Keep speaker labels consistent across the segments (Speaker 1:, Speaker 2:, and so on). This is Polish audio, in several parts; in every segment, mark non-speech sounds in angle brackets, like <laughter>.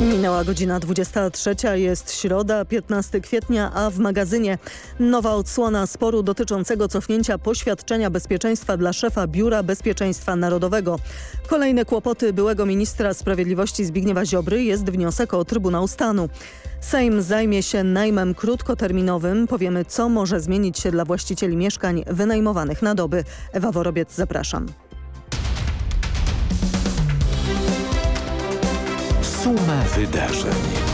Speaker 1: Minęła godzina 23, jest środa, 15 kwietnia, a w magazynie nowa odsłona sporu dotyczącego cofnięcia poświadczenia bezpieczeństwa dla szefa Biura Bezpieczeństwa Narodowego. Kolejne kłopoty byłego ministra sprawiedliwości Zbigniewa Ziobry jest wniosek o Trybunał Stanu. Sejm zajmie się najmem krótkoterminowym. Powiemy, co może zmienić się dla właścicieli mieszkań wynajmowanych na doby. Ewa Worobiec, zapraszam.
Speaker 2: Suma wydarzeń.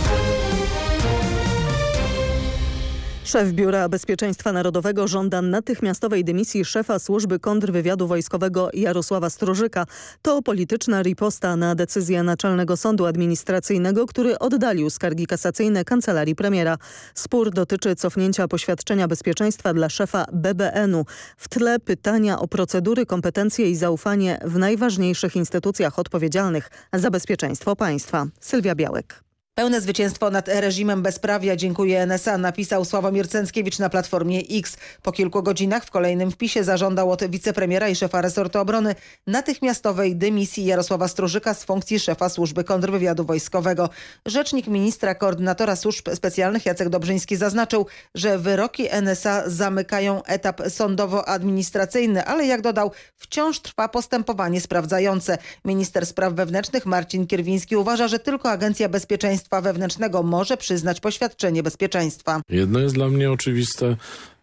Speaker 1: Szef Biura Bezpieczeństwa Narodowego żąda natychmiastowej dymisji szefa służby kontrwywiadu wojskowego Jarosława Strożyka. To polityczna riposta na decyzję Naczelnego Sądu Administracyjnego, który oddalił skargi kasacyjne kancelarii premiera. Spór dotyczy cofnięcia poświadczenia bezpieczeństwa dla szefa BBN-u. W tle pytania o procedury, kompetencje i zaufanie w najważniejszych instytucjach odpowiedzialnych za bezpieczeństwo państwa. Sylwia Białek.
Speaker 3: Pełne zwycięstwo nad reżimem bezprawia dziękuję NSA, napisał Sławomir Cęckiewicz na Platformie X. Po kilku godzinach w kolejnym wpisie zażądał od wicepremiera i szefa resortu obrony natychmiastowej dymisji Jarosława Strużyka z funkcji szefa służby kontrwywiadu wojskowego. Rzecznik ministra koordynatora służb specjalnych Jacek Dobrzyński zaznaczył, że wyroki NSA zamykają etap sądowo-administracyjny, ale jak dodał, wciąż trwa postępowanie sprawdzające. Minister spraw wewnętrznych Marcin Kierwiński uważa, że tylko Agencja Bezpieczeństwa Bezpieczeństwa Wewnętrznego może przyznać poświadczenie bezpieczeństwa.
Speaker 4: Jedno jest dla mnie oczywiste,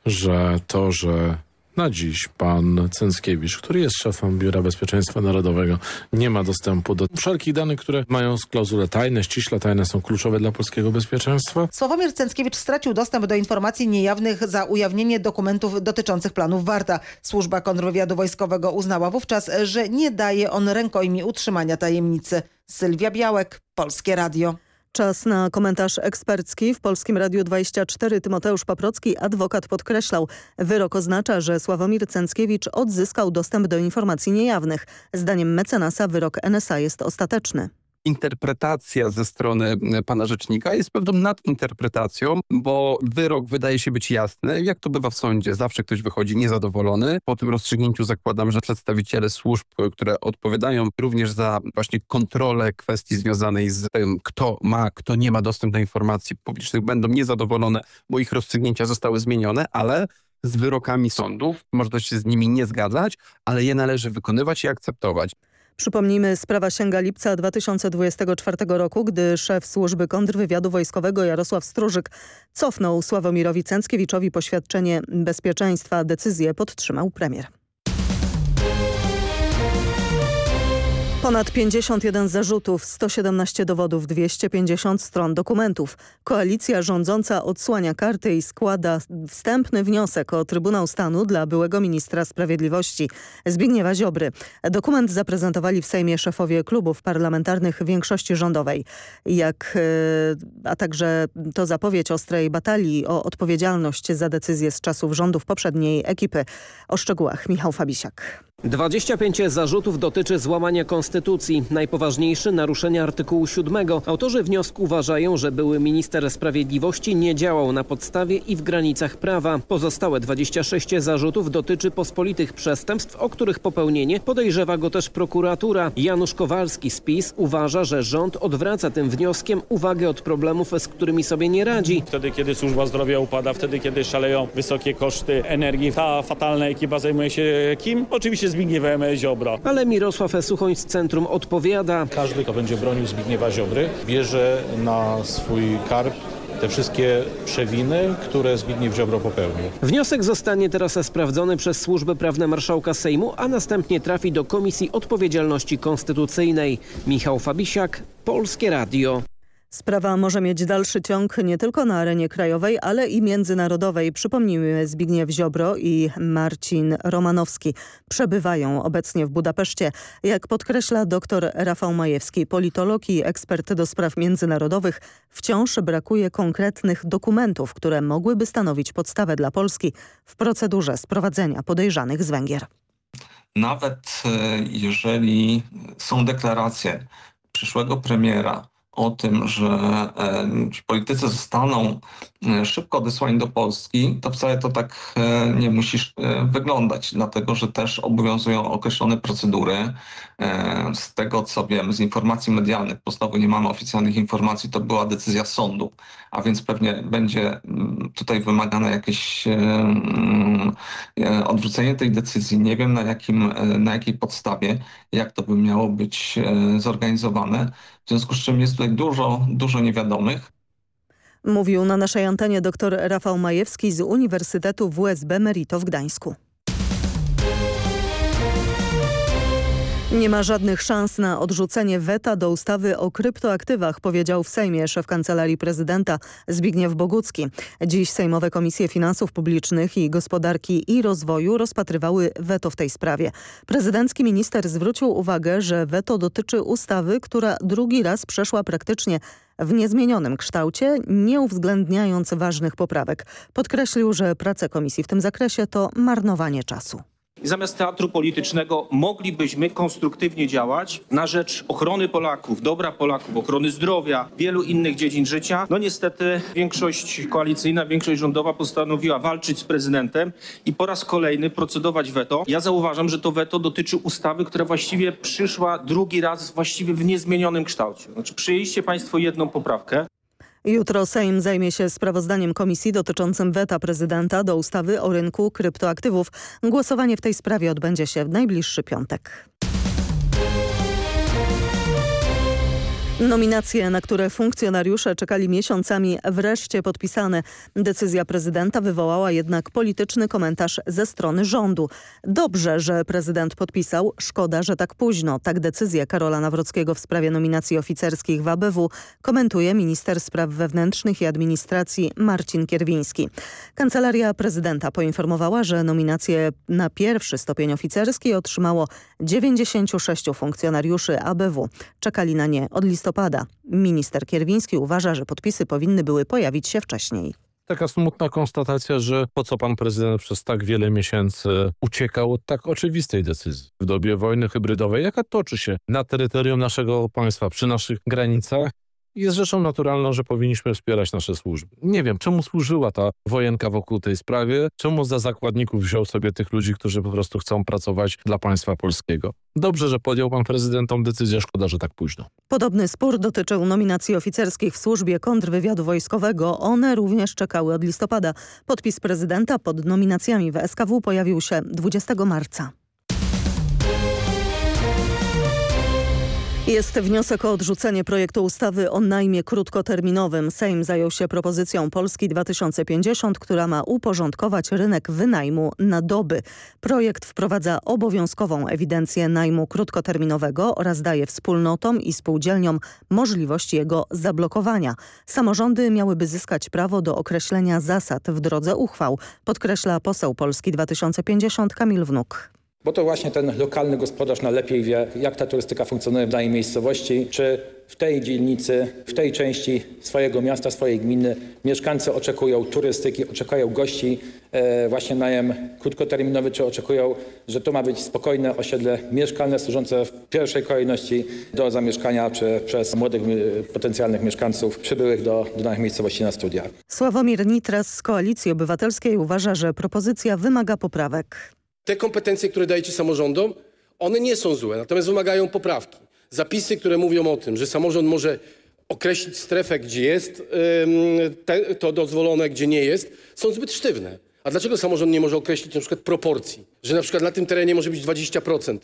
Speaker 4: że to, że na dziś pan Cęckiewicz, który jest szefem Biura Bezpieczeństwa Narodowego, nie ma dostępu do wszelkich danych, które mają klauzule tajne, ściśle tajne, są kluczowe dla polskiego bezpieczeństwa.
Speaker 3: Sławomir Cęckiewicz stracił dostęp do informacji niejawnych za ujawnienie dokumentów dotyczących planów Warta. Służba kontrwywiadu wojskowego uznała wówczas, że nie daje on rękojmi utrzymania tajemnicy. Sylwia Białek, Polskie Radio.
Speaker 1: Czas na komentarz ekspercki. W Polskim Radiu 24 Tymoteusz Paprocki, adwokat podkreślał. Wyrok oznacza, że Sławomir Cęckiewicz odzyskał dostęp do informacji niejawnych. Zdaniem mecenasa wyrok NSA jest ostateczny
Speaker 5: interpretacja ze strony pana rzecznika jest pewną nadinterpretacją, bo wyrok wydaje się być jasny. Jak to bywa w sądzie, zawsze ktoś wychodzi niezadowolony. Po tym rozstrzygnięciu zakładam, że przedstawiciele służb, które odpowiadają również za właśnie kontrolę kwestii związanej z tym, kto ma, kto nie ma dostęp do informacji publicznych, będą niezadowolone, bo ich rozstrzygnięcia zostały zmienione, ale z wyrokami sądów można się z nimi nie zgadzać, ale je należy wykonywać i akceptować.
Speaker 1: Przypomnijmy, sprawa sięga lipca 2024 roku, gdy szef służby kontrwywiadu wojskowego Jarosław Stróżyk cofnął Sławomirowi Cęckiewiczowi poświadczenie bezpieczeństwa. Decyzję podtrzymał premier. Ponad 51 zarzutów, 117 dowodów, 250 stron dokumentów. Koalicja rządząca odsłania karty i składa wstępny wniosek o Trybunał Stanu dla byłego ministra sprawiedliwości Zbigniewa Ziobry. Dokument zaprezentowali w Sejmie szefowie klubów parlamentarnych większości rządowej. Jak, e, a także to zapowiedź ostrej batalii o odpowiedzialność za decyzje z czasów rządów poprzedniej ekipy. O szczegółach Michał Fabisiak.
Speaker 6: 25 zarzutów dotyczy złamania konstytucji. Najpoważniejszy naruszenie artykułu 7. Autorzy wniosku uważają, że były minister sprawiedliwości nie działał na podstawie i w granicach prawa. Pozostałe 26 zarzutów dotyczy pospolitych przestępstw, o których popełnienie podejrzewa go też prokuratura. Janusz Kowalski z PiS uważa, że rząd odwraca tym wnioskiem uwagę od problemów, z którymi sobie nie radzi.
Speaker 7: Wtedy, kiedy służba zdrowia upada, wtedy, kiedy szaleją wysokie koszty energii, ta fatalna ekipa zajmuje się kim? Oczywiście Zbigniewem Ziobro.
Speaker 6: Ale Mirosław Suchoń z Centrum odpowiada.
Speaker 8: Każdy, kto będzie bronił Zbigniewa Ziobry, bierze na swój karb te wszystkie przewiny, które Zbigniew Ziobro popełnił.
Speaker 6: Wniosek zostanie teraz sprawdzony przez Służby Prawne Marszałka Sejmu, a następnie trafi do Komisji Odpowiedzialności Konstytucyjnej. Michał Fabisiak, Polskie Radio.
Speaker 1: Sprawa może mieć dalszy ciąg nie tylko na arenie krajowej, ale i międzynarodowej. Przypomnijmy, Zbigniew Ziobro i Marcin Romanowski przebywają obecnie w Budapeszcie. Jak podkreśla dr Rafał Majewski, politolog i ekspert do spraw międzynarodowych, wciąż brakuje konkretnych dokumentów, które mogłyby stanowić podstawę dla Polski w procedurze sprowadzenia podejrzanych z Węgier.
Speaker 9: Nawet e, jeżeli są deklaracje przyszłego premiera o tym, że e, politycy zostaną szybko odesłani do Polski, to wcale to tak e, nie musi e, wyglądać, dlatego że też obowiązują określone procedury. E, Z tego co wiem, z informacji medialnych, bo znowu nie mamy oficjalnych informacji, to była decyzja sądu, a więc pewnie będzie mm, tutaj wymagane jakieś e, mm, e, odwrócenie tej decyzji. Nie wiem na, jakim, e, na jakiej podstawie, jak to by miało być e, zorganizowane. W związku z czym jest tutaj dużo, dużo niewiadomych.
Speaker 1: Mówił na naszej antenie dr Rafał Majewski z Uniwersytetu WSB Merito w Gdańsku. Nie ma żadnych szans na odrzucenie weta do ustawy o kryptoaktywach, powiedział w Sejmie szef Kancelarii Prezydenta Zbigniew Bogucki. Dziś Sejmowe Komisje Finansów Publicznych i Gospodarki i Rozwoju rozpatrywały weto w tej sprawie. Prezydencki minister zwrócił uwagę, że weto dotyczy ustawy, która drugi raz przeszła praktycznie w niezmienionym kształcie, nie uwzględniając ważnych poprawek. Podkreślił, że prace komisji w tym zakresie to marnowanie czasu.
Speaker 10: Zamiast teatru politycznego moglibyśmy konstruktywnie działać na rzecz ochrony Polaków, dobra Polaków, ochrony zdrowia, wielu innych dziedzin życia. No niestety większość koalicyjna, większość rządowa postanowiła walczyć z prezydentem i po raz kolejny procedować weto. Ja zauważam, że to weto dotyczy ustawy, która właściwie przyszła drugi raz właściwie w niezmienionym kształcie. Znaczy przyjęliście państwo jedną poprawkę,
Speaker 1: Jutro Sejm zajmie się sprawozdaniem komisji dotyczącym weta prezydenta do ustawy o rynku kryptoaktywów. Głosowanie w tej sprawie odbędzie się w najbliższy piątek. Nominacje, na które funkcjonariusze czekali miesiącami, wreszcie podpisane. Decyzja prezydenta wywołała jednak polityczny komentarz ze strony rządu. Dobrze, że prezydent podpisał, szkoda, że tak późno. Tak decyzję Karola Nawrockiego w sprawie nominacji oficerskich w ABW komentuje minister spraw wewnętrznych i administracji Marcin Kierwiński. Kancelaria prezydenta poinformowała, że nominacje na pierwszy stopień oficerski otrzymało 96 funkcjonariuszy ABW. Czekali na nie od listopada. Minister Kierwiński uważa, że podpisy powinny były pojawić się wcześniej.
Speaker 4: Taka smutna konstatacja, że po co pan prezydent przez tak wiele miesięcy uciekał od tak oczywistej decyzji. W dobie wojny hybrydowej, jaka toczy się na terytorium naszego państwa, przy naszych granicach, jest rzeczą naturalną, że powinniśmy wspierać nasze służby. Nie wiem, czemu służyła ta wojenka wokół tej sprawy, czemu za zakładników wziął sobie tych ludzi, którzy po prostu chcą pracować dla państwa polskiego. Dobrze, że podjął pan prezydent tą decyzję, szkoda, że tak późno.
Speaker 1: Podobny spór dotyczył nominacji oficerskich w służbie kontrwywiadu wojskowego. One również czekały od listopada. Podpis prezydenta pod nominacjami w SKW pojawił się 20 marca. Jest wniosek o odrzucenie projektu ustawy o najmie krótkoterminowym. Sejm zajął się propozycją Polski 2050, która ma uporządkować rynek wynajmu na doby. Projekt wprowadza obowiązkową ewidencję najmu krótkoterminowego oraz daje wspólnotom i spółdzielniom możliwość jego zablokowania. Samorządy miałyby zyskać prawo do określenia zasad w drodze uchwał, podkreśla poseł Polski 2050 Kamil Wnuk.
Speaker 11: Bo to właśnie ten lokalny gospodarz najlepiej wie, jak ta turystyka funkcjonuje w danej miejscowości, czy w tej dzielnicy, w tej części swojego miasta, swojej gminy mieszkańcy oczekują turystyki, oczekują gości, e, właśnie najem krótkoterminowy, czy oczekują, że to ma być spokojne osiedle mieszkalne służące w pierwszej kolejności do zamieszkania czy, przez młodych e, potencjalnych mieszkańców przybyłych do, do danych miejscowości na studia.
Speaker 1: Sławomir Nitras z Koalicji Obywatelskiej uważa, że propozycja wymaga poprawek.
Speaker 12: Te kompetencje, które dajecie samorządom, one nie są złe, natomiast wymagają poprawki. Zapisy, które mówią o tym, że samorząd może określić strefę, gdzie jest te, to dozwolone, gdzie nie jest, są zbyt sztywne. A dlaczego samorząd nie może określić na przykład proporcji? Że na przykład na tym terenie może być 20%.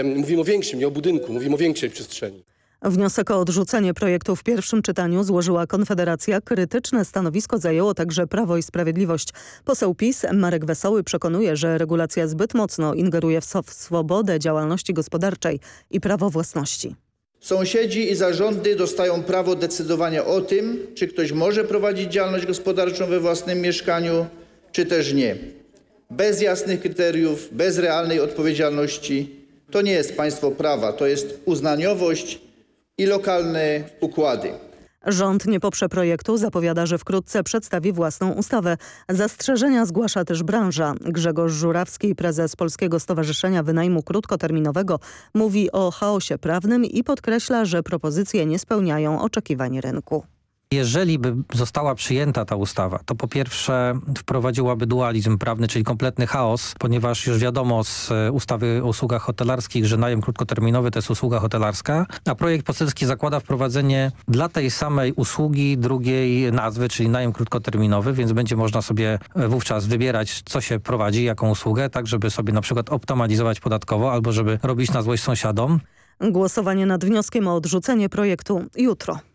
Speaker 12: Ym, mówimy o większym, nie o budynku, mówimy o większej przestrzeni.
Speaker 1: Wniosek o odrzucenie projektu w pierwszym czytaniu złożyła Konfederacja. Krytyczne stanowisko zajęło także Prawo i Sprawiedliwość. Poseł PiS Marek Wesoły przekonuje, że regulacja zbyt mocno ingeruje w swobodę działalności gospodarczej i prawo własności.
Speaker 13: Sąsiedzi i zarządy dostają prawo decydowania o tym, czy ktoś może prowadzić działalność gospodarczą we własnym mieszkaniu, czy też nie. Bez jasnych kryteriów, bez realnej odpowiedzialności. To nie jest państwo prawa, to jest uznaniowość i lokalne układy.
Speaker 1: Rząd nie poprze projektu, zapowiada, że wkrótce przedstawi własną ustawę. Zastrzeżenia zgłasza też branża. Grzegorz Żurawski, prezes Polskiego Stowarzyszenia Wynajmu Krótkoterminowego, mówi o chaosie prawnym i podkreśla, że propozycje nie spełniają oczekiwań rynku.
Speaker 14: Jeżeli by została przyjęta ta ustawa, to po pierwsze wprowadziłaby dualizm prawny, czyli kompletny chaos, ponieważ już wiadomo z e, ustawy o usługach hotelarskich, że najem krótkoterminowy to jest usługa hotelarska, a projekt poselski zakłada wprowadzenie dla tej samej usługi drugiej nazwy, czyli najem krótkoterminowy, więc będzie można sobie e, wówczas wybierać, co się prowadzi, jaką usługę, tak żeby sobie na przykład optymalizować podatkowo albo żeby robić na złość sąsiadom.
Speaker 1: Głosowanie nad wnioskiem o odrzucenie projektu jutro.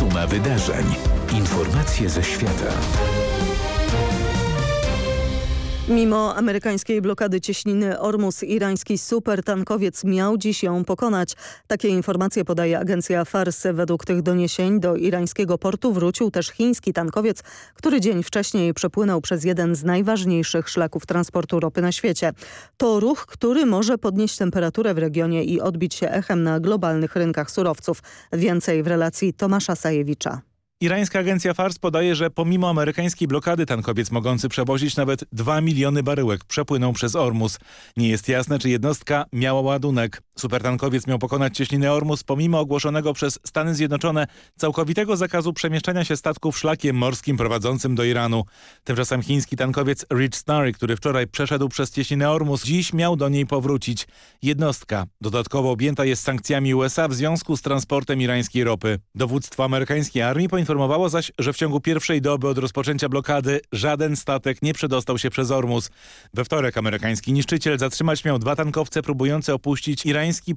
Speaker 2: Suma wydarzeń. Informacje ze świata.
Speaker 1: Mimo amerykańskiej blokady cieśniny Ormus, irański supertankowiec miał dziś ją pokonać. Takie informacje podaje agencja Fars. Według tych doniesień do irańskiego portu wrócił też chiński tankowiec, który dzień wcześniej przepłynął przez jeden z najważniejszych szlaków transportu ropy na świecie. To ruch, który może podnieść temperaturę w regionie i odbić się echem na globalnych rynkach surowców. Więcej w relacji Tomasza Sajewicza.
Speaker 15: Irańska agencja Fars podaje, że pomimo amerykańskiej blokady tankowiec mogący przewozić nawet 2 miliony baryłek przepłynął przez Ormus. Nie jest jasne, czy jednostka miała ładunek. Supertankowiec miał pokonać cieśninę Ormus pomimo ogłoszonego przez Stany Zjednoczone całkowitego zakazu przemieszczania się statków szlakiem morskim prowadzącym do Iranu. Tymczasem chiński tankowiec Rich Starry, który wczoraj przeszedł przez cieśninę Ormus, dziś miał do niej powrócić. Jednostka dodatkowo objęta jest sankcjami USA w związku z transportem irańskiej ropy. Dowództwo amerykańskiej armii poinformowało zaś, że w ciągu pierwszej doby od rozpoczęcia blokady żaden statek nie przedostał się przez Ormus. We wtorek amerykański niszczyciel zatrzymać miał dwa tankowce próbujące opuścić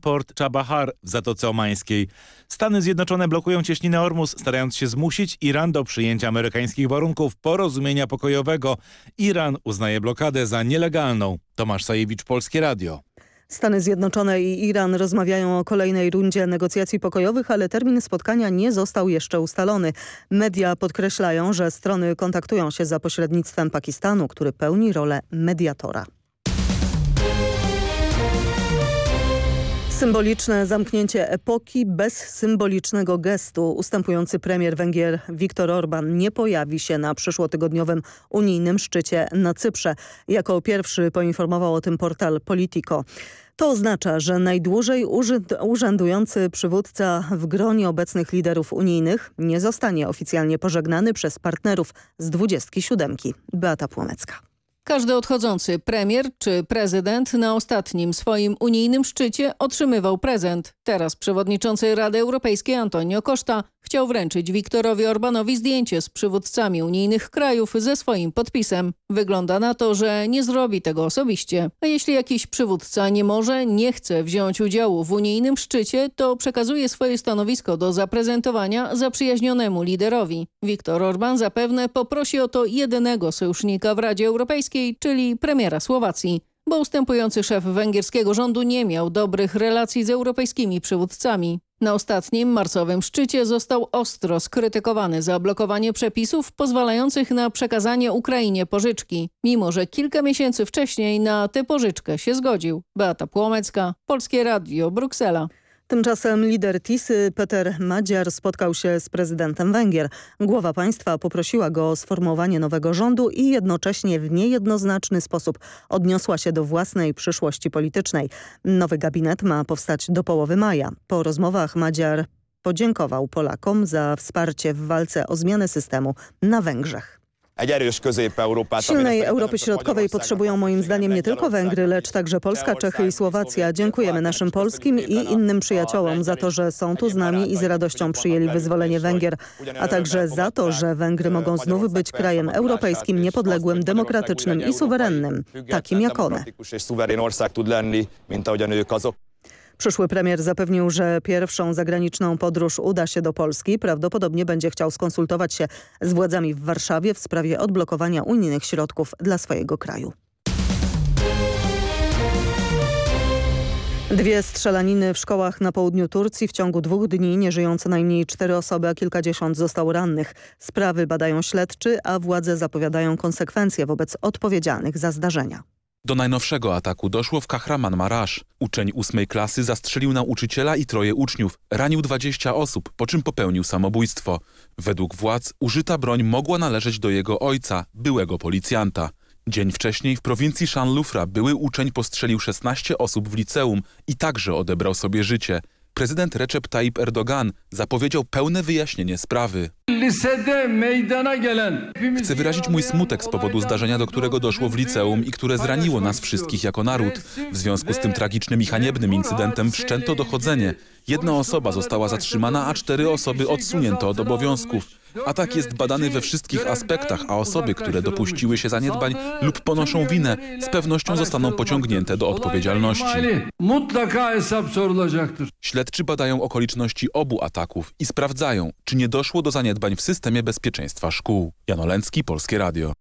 Speaker 15: port Chabahar w Zatoce Omańskiej. Stany Zjednoczone blokują cieśninę Ormus, starając się zmusić Iran do przyjęcia amerykańskich warunków porozumienia pokojowego. Iran uznaje blokadę za nielegalną. Tomasz Sajewicz, Polskie Radio.
Speaker 1: Stany Zjednoczone i Iran rozmawiają o kolejnej rundzie negocjacji pokojowych, ale termin spotkania nie został jeszcze ustalony. Media podkreślają, że strony kontaktują się za pośrednictwem Pakistanu, który pełni rolę mediatora. Symboliczne zamknięcie epoki bez symbolicznego gestu. Ustępujący premier Węgier Viktor Orban nie pojawi się na przyszłotygodniowym unijnym szczycie na Cyprze. Jako pierwszy poinformował o tym portal Politico. To oznacza, że najdłużej urzędujący przywódca w gronie obecnych liderów unijnych nie zostanie oficjalnie pożegnany przez partnerów z 27. Beata Płomecka.
Speaker 16: Każdy odchodzący premier czy prezydent na ostatnim swoim unijnym szczycie otrzymywał prezent. Teraz przewodniczący Rady Europejskiej Antonio Costa chciał wręczyć Viktorowi Orbanowi zdjęcie z przywódcami unijnych krajów ze swoim podpisem. Wygląda na to, że nie zrobi tego osobiście. A jeśli jakiś przywódca nie może, nie chce wziąć udziału w unijnym szczycie, to przekazuje swoje stanowisko do zaprezentowania zaprzyjaźnionemu liderowi. Viktor Orban zapewne poprosi o to jedynego sojusznika w Radzie Europejskiej, czyli premiera Słowacji bo ustępujący szef węgierskiego rządu nie miał dobrych relacji z europejskimi przywódcami. Na ostatnim marcowym szczycie został ostro skrytykowany za blokowanie przepisów pozwalających na przekazanie Ukrainie pożyczki, mimo że kilka miesięcy wcześniej na tę pożyczkę się zgodził. Beata Płomecka, Polskie Radio, Bruksela.
Speaker 1: Tymczasem lider Tisy Peter Madziar spotkał się z prezydentem Węgier. Głowa państwa poprosiła go o sformułowanie nowego rządu i jednocześnie w niejednoznaczny sposób odniosła się do własnej przyszłości politycznej. Nowy gabinet ma powstać do połowy maja. Po rozmowach Madziar podziękował Polakom za wsparcie w walce o zmianę systemu na Węgrzech.
Speaker 17: Silnej
Speaker 1: Europy Środkowej potrzebują moim zdaniem nie tylko Węgry, lecz także Polska, Czechy i Słowacja. Dziękujemy naszym polskim i innym przyjaciołom za to, że są tu z nami i z radością przyjęli wyzwolenie Węgier, a także za to, że Węgry mogą znów być krajem europejskim, niepodległym, demokratycznym i suwerennym, takim jak one. Przyszły premier zapewnił, że pierwszą zagraniczną podróż uda się do Polski. Prawdopodobnie będzie chciał skonsultować się z władzami w Warszawie w sprawie odblokowania unijnych środków dla swojego kraju. Dwie strzelaniny w szkołach na południu Turcji w ciągu dwóch dni nie żyją co najmniej cztery osoby, a kilkadziesiąt zostało rannych. Sprawy badają śledczy, a władze zapowiadają konsekwencje wobec odpowiedzialnych za zdarzenia.
Speaker 18: Do najnowszego ataku doszło w Kahraman Marasz. Uczeń ósmej klasy zastrzelił nauczyciela i troje uczniów. Ranił 20 osób, po czym popełnił samobójstwo. Według władz użyta broń mogła należeć do jego ojca, byłego policjanta. Dzień wcześniej w prowincji Shanlufra były uczeń postrzelił 16 osób w liceum i także odebrał sobie życie. Prezydent Recep Tayyip Erdogan zapowiedział pełne wyjaśnienie sprawy. Chcę wyrazić mój smutek z powodu zdarzenia, do którego doszło w liceum i które zraniło nas wszystkich jako naród. W związku z tym tragicznym i haniebnym incydentem wszczęto dochodzenie. Jedna osoba została zatrzymana, a cztery osoby odsunięto od obowiązków. Atak jest badany we wszystkich aspektach, a osoby, które dopuściły się zaniedbań lub ponoszą winę, z pewnością zostaną pociągnięte do odpowiedzialności. Śledczy badają okoliczności obu ataków i sprawdzają, czy nie doszło do zaniedbań w systemie bezpieczeństwa szkół. Jan Olęcki, Polskie Radio.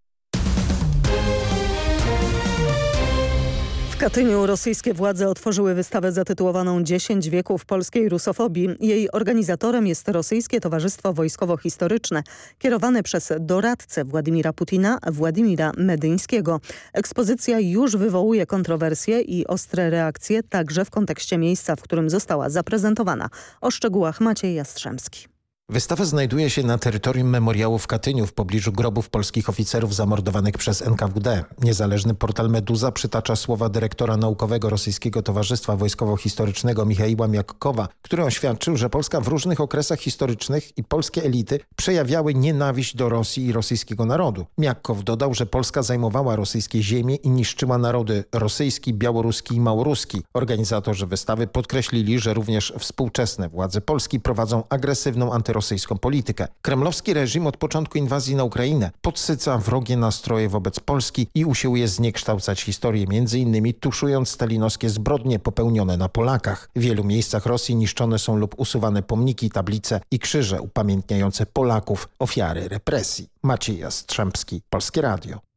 Speaker 1: Katyniu rosyjskie władze otworzyły wystawę zatytułowaną 10 wieków polskiej rusofobii. Jej organizatorem jest Rosyjskie Towarzystwo Wojskowo-Historyczne, kierowane przez doradcę Władimira Putina, Władimira Medyńskiego. Ekspozycja już wywołuje kontrowersje i ostre reakcje, także w kontekście miejsca, w którym została zaprezentowana. O szczegółach Maciej Jastrzębski.
Speaker 19: Wystawa znajduje się na terytorium memoriału w Katyniu w pobliżu grobów polskich oficerów zamordowanych przez NKWD. Niezależny portal Meduza przytacza słowa dyrektora naukowego Rosyjskiego Towarzystwa Wojskowo-Historycznego Michaiła Miakkowa, który oświadczył, że Polska w różnych okresach historycznych i polskie elity przejawiały nienawiść do Rosji i rosyjskiego narodu. Miakkow dodał, że Polska zajmowała rosyjskie ziemie i niszczyła narody rosyjski, białoruski i małoruski. Organizatorzy wystawy podkreślili, że również współczesne władze Polski prowadzą agresywną antyrosyjską rosyjską politykę. Kremlowski reżim od początku inwazji na Ukrainę podsyca wrogie nastroje wobec Polski i usiłuje zniekształcać historię, m.in. tuszując stalinowskie zbrodnie popełnione na Polakach. W wielu miejscach Rosji niszczone są lub usuwane pomniki, tablice i krzyże upamiętniające Polaków, ofiary represji. Maciej Jastrzębski, Polskie Radio.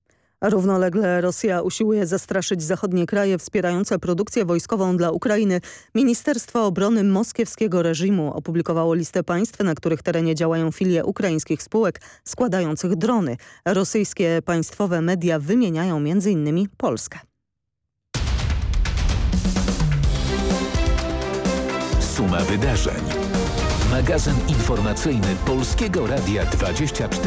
Speaker 1: Równolegle Rosja usiłuje zastraszyć zachodnie kraje wspierające produkcję wojskową dla Ukrainy. Ministerstwo Obrony moskiewskiego reżimu opublikowało listę państw, na których terenie działają filie ukraińskich spółek składających drony. Rosyjskie państwowe media wymieniają m.in. Polskę.
Speaker 2: Suma wydarzeń. Magazyn informacyjny Polskiego Radia 24.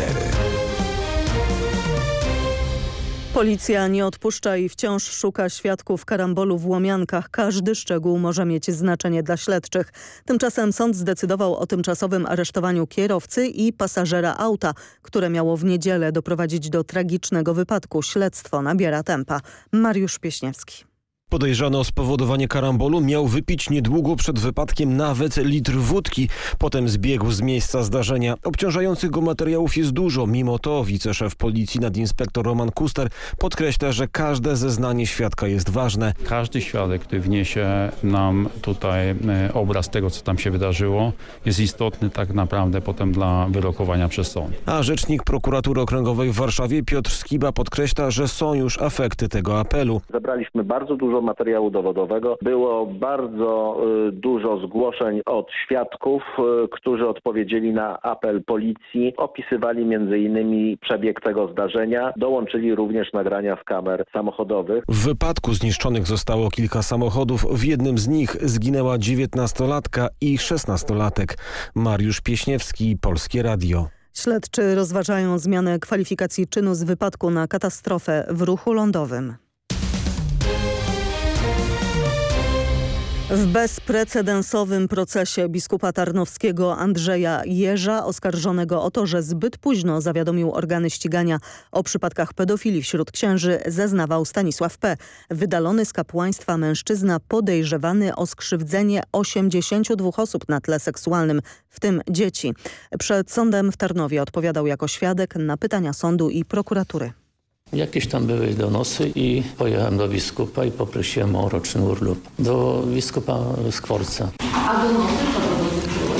Speaker 1: Policja nie odpuszcza i wciąż szuka świadków karambolu w Łomiankach. Każdy szczegół może mieć znaczenie dla śledczych. Tymczasem sąd zdecydował o tymczasowym aresztowaniu kierowcy i pasażera auta, które miało w niedzielę doprowadzić do tragicznego wypadku. Śledztwo nabiera tempa. Mariusz Pieśniewski.
Speaker 20: Podejrzany o spowodowanie karambolu miał wypić niedługo przed wypadkiem nawet litr wódki. Potem zbiegł z miejsca zdarzenia. Obciążających go materiałów jest dużo. Mimo to wiceszef policji nadinspektor Roman Kuster podkreśla, że każde zeznanie świadka jest ważne.
Speaker 21: Każdy świadek, który wniesie nam tutaj obraz tego, co tam się wydarzyło, jest istotny tak naprawdę potem dla wyrokowania przez sąd.
Speaker 20: A rzecznik prokuratury okręgowej w Warszawie Piotr Skiba podkreśla, że są już efekty tego apelu.
Speaker 22: Zebraliśmy bardzo dużo materiału dowodowego. Było bardzo y, dużo zgłoszeń od świadków, y, którzy odpowiedzieli na apel policji. Opisywali między innymi przebieg tego zdarzenia. Dołączyli również nagrania z kamer samochodowych.
Speaker 20: W wypadku zniszczonych zostało kilka samochodów. W jednym z nich zginęła 19-latka i 16-latek. Mariusz Pieśniewski, Polskie Radio.
Speaker 1: Śledczy rozważają zmianę kwalifikacji czynu z wypadku na katastrofę w ruchu lądowym. W bezprecedensowym procesie biskupa tarnowskiego Andrzeja Jeża oskarżonego o to, że zbyt późno zawiadomił organy ścigania o przypadkach pedofilii wśród księży zeznawał Stanisław P. Wydalony z kapłaństwa mężczyzna podejrzewany o skrzywdzenie 82 osób na tle seksualnym, w tym dzieci. Przed sądem w Tarnowie odpowiadał jako świadek na pytania sądu i prokuratury.
Speaker 23: Jakieś tam były donosy i pojechałem do biskupa i poprosiłem o roczny urlop. Do biskupa Skworca.
Speaker 24: A donosy co dotyczyły?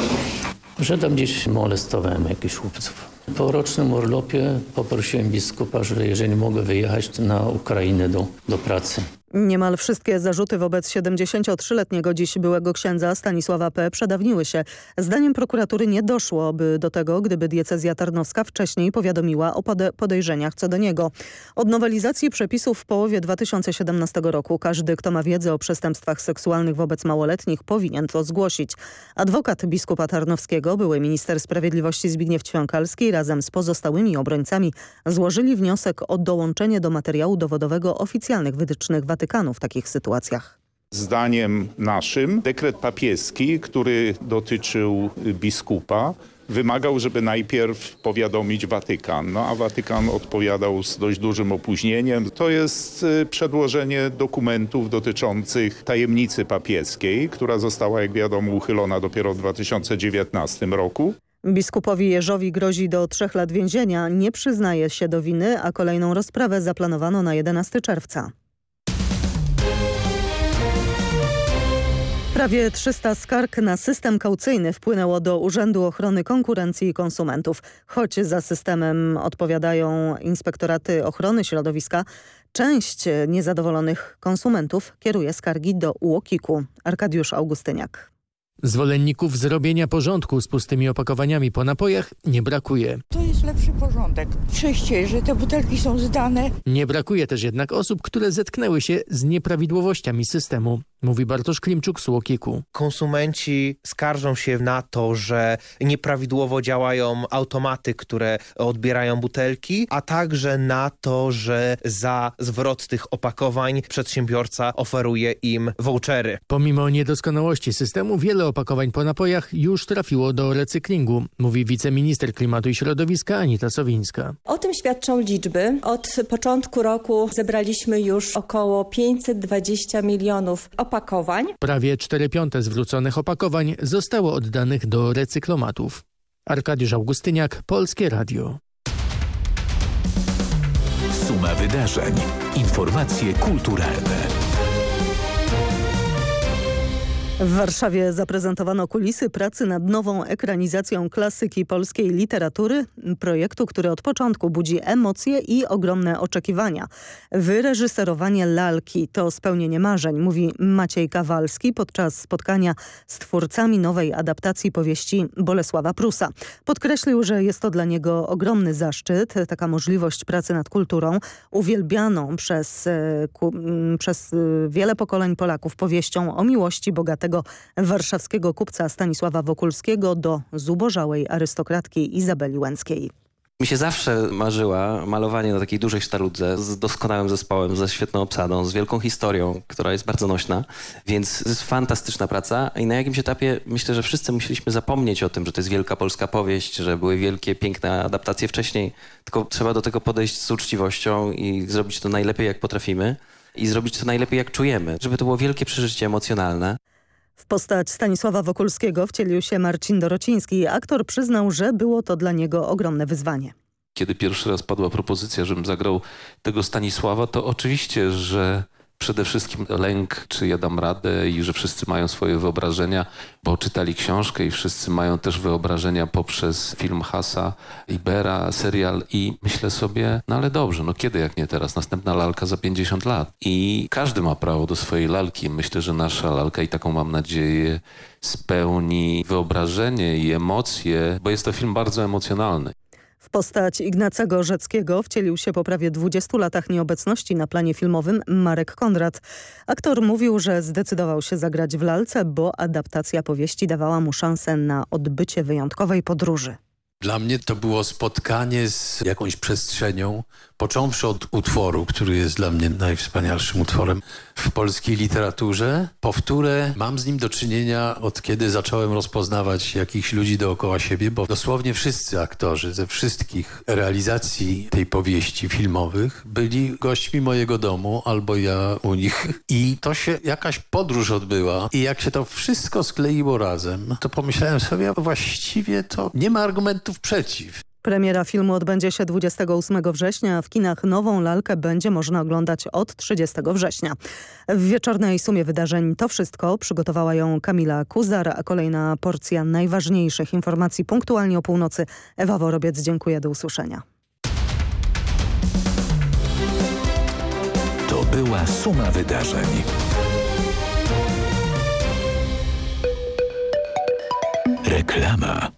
Speaker 23: Że tam gdzieś molestowałem jakichś chłopców. Po rocznym urlopie poprosiłem biskupa, że jeżeli mogę wyjechać na Ukrainę do, do pracy.
Speaker 1: Niemal wszystkie zarzuty wobec 73-letniego dziś byłego księdza Stanisława P. przedawniły się. Zdaniem prokuratury nie doszłoby do tego, gdyby diecezja tarnowska wcześniej powiadomiła o podejrzeniach co do niego. Od nowelizacji przepisów w połowie 2017 roku każdy, kto ma wiedzę o przestępstwach seksualnych wobec małoletnich powinien to zgłosić. Adwokat biskupa tarnowskiego, były minister sprawiedliwości Zbigniew Ćwiąkalski razem z pozostałymi obrońcami złożyli wniosek o dołączenie do materiału dowodowego oficjalnych wytycznych Watykanu w takich sytuacjach.
Speaker 25: Zdaniem naszym dekret papieski, który dotyczył biskupa, wymagał, żeby najpierw powiadomić Watykan. No a Watykan odpowiadał z dość dużym opóźnieniem. To jest y, przedłożenie dokumentów dotyczących tajemnicy papieskiej, która została, jak wiadomo, uchylona dopiero w 2019 roku.
Speaker 1: Biskupowi Jerzowi grozi do trzech lat więzienia. Nie przyznaje się do winy, a kolejną rozprawę zaplanowano na 11 czerwca. Prawie 300 skarg na system kaucyjny wpłynęło do Urzędu Ochrony Konkurencji i Konsumentów. Choć za systemem odpowiadają inspektoraty ochrony środowiska, część niezadowolonych konsumentów kieruje skargi do UOKiK-u. Arkadiusz Augustyniak.
Speaker 26: Zwolenników zrobienia porządku z pustymi opakowaniami po napojach nie brakuje.
Speaker 27: To jest lepszy porządek. Częściej, że te butelki są zdane.
Speaker 26: Nie brakuje też jednak osób, które zetknęły się z nieprawidłowościami systemu mówi Bartosz Klimczuk z Łokiku.
Speaker 28: Konsumenci skarżą się na to, że nieprawidłowo działają automaty, które odbierają butelki, a także na to, że za zwrot tych opakowań przedsiębiorca oferuje im vouchery.
Speaker 26: Pomimo niedoskonałości systemu wiele opakowań po napojach już trafiło do recyklingu, mówi wiceminister klimatu i środowiska Anita Sowińska.
Speaker 29: O tym świadczą liczby. Od początku roku zebraliśmy już około 520 milionów opakowań opakowań.
Speaker 26: Prawie 4 piąte zwróconych opakowań zostało oddanych do recyklomatów. Arkadiusz Augustyniak, Polskie Radio.
Speaker 2: Suma wydarzeń. Informacje kulturalne.
Speaker 1: W Warszawie zaprezentowano kulisy pracy nad nową ekranizacją klasyki polskiej literatury, projektu, który od początku budzi emocje i ogromne oczekiwania. Wyreżyserowanie lalki to spełnienie marzeń, mówi Maciej Kawalski podczas spotkania z twórcami nowej adaptacji powieści Bolesława Prusa. Podkreślił, że jest to dla niego ogromny zaszczyt, taka możliwość pracy nad kulturą, uwielbianą przez, e, przez e, wiele pokoleń Polaków powieścią o miłości bogatego warszawskiego kupca Stanisława Wokulskiego do zubożałej arystokratki Izabeli Łęckiej.
Speaker 30: Mi się zawsze marzyła malowanie na takiej dużej sztaludze z doskonałym zespołem, ze świetną obsadą, z wielką historią, która jest bardzo nośna, więc to jest fantastyczna praca i na jakimś etapie myślę, że wszyscy musieliśmy zapomnieć o tym, że to jest wielka polska powieść, że były wielkie, piękne adaptacje wcześniej, tylko trzeba do tego podejść z uczciwością i zrobić to najlepiej jak potrafimy i zrobić to najlepiej jak czujemy, żeby to było wielkie przeżycie emocjonalne.
Speaker 1: W postać Stanisława Wokulskiego wcielił się Marcin Dorociński. Aktor przyznał, że było to dla niego ogromne wyzwanie.
Speaker 31: Kiedy pierwszy raz padła propozycja, żebym zagrał tego Stanisława, to oczywiście, że przede wszystkim lęk, czy ja dam radę i że wszyscy mają swoje wyobrażenia, bo czytali książkę i wszyscy mają też wyobrażenia poprzez film Hasa, Ibera, serial i myślę sobie, no ale dobrze, no kiedy jak nie teraz? Następna lalka za 50 lat. I każdy ma prawo do swojej lalki. Myślę, że nasza lalka i taką mam nadzieję spełni wyobrażenie i emocje, bo jest to film bardzo emocjonalny.
Speaker 1: W postać Ignacego Rzeckiego wcielił się po prawie 20 latach nieobecności na planie filmowym Marek Konrad. Aktor mówił, że zdecydował się zagrać w lalce, bo adaptacja powieści dawała mu szansę na odbycie wyjątkowej podróży.
Speaker 32: Dla mnie to było spotkanie z jakąś przestrzenią, począwszy od utworu, który jest dla mnie najwspanialszym utworem w polskiej literaturze, powtórę mam z nim do czynienia od kiedy zacząłem rozpoznawać jakichś ludzi dookoła siebie, bo dosłownie wszyscy aktorzy ze wszystkich realizacji tej powieści filmowych byli gośćmi mojego domu albo ja u nich i to się jakaś podróż odbyła i jak się to wszystko skleiło razem, to pomyślałem sobie, właściwie to nie ma argumentów przeciw.
Speaker 1: Premiera filmu odbędzie się 28 września, a w kinach nową lalkę będzie można oglądać od 30 września. W wieczornej sumie wydarzeń to wszystko. Przygotowała ją Kamila Kuzar, a kolejna porcja najważniejszych informacji punktualnie o północy. Ewa Worobiec, dziękuję, do usłyszenia.
Speaker 2: była suma wydarzeń. Reklama.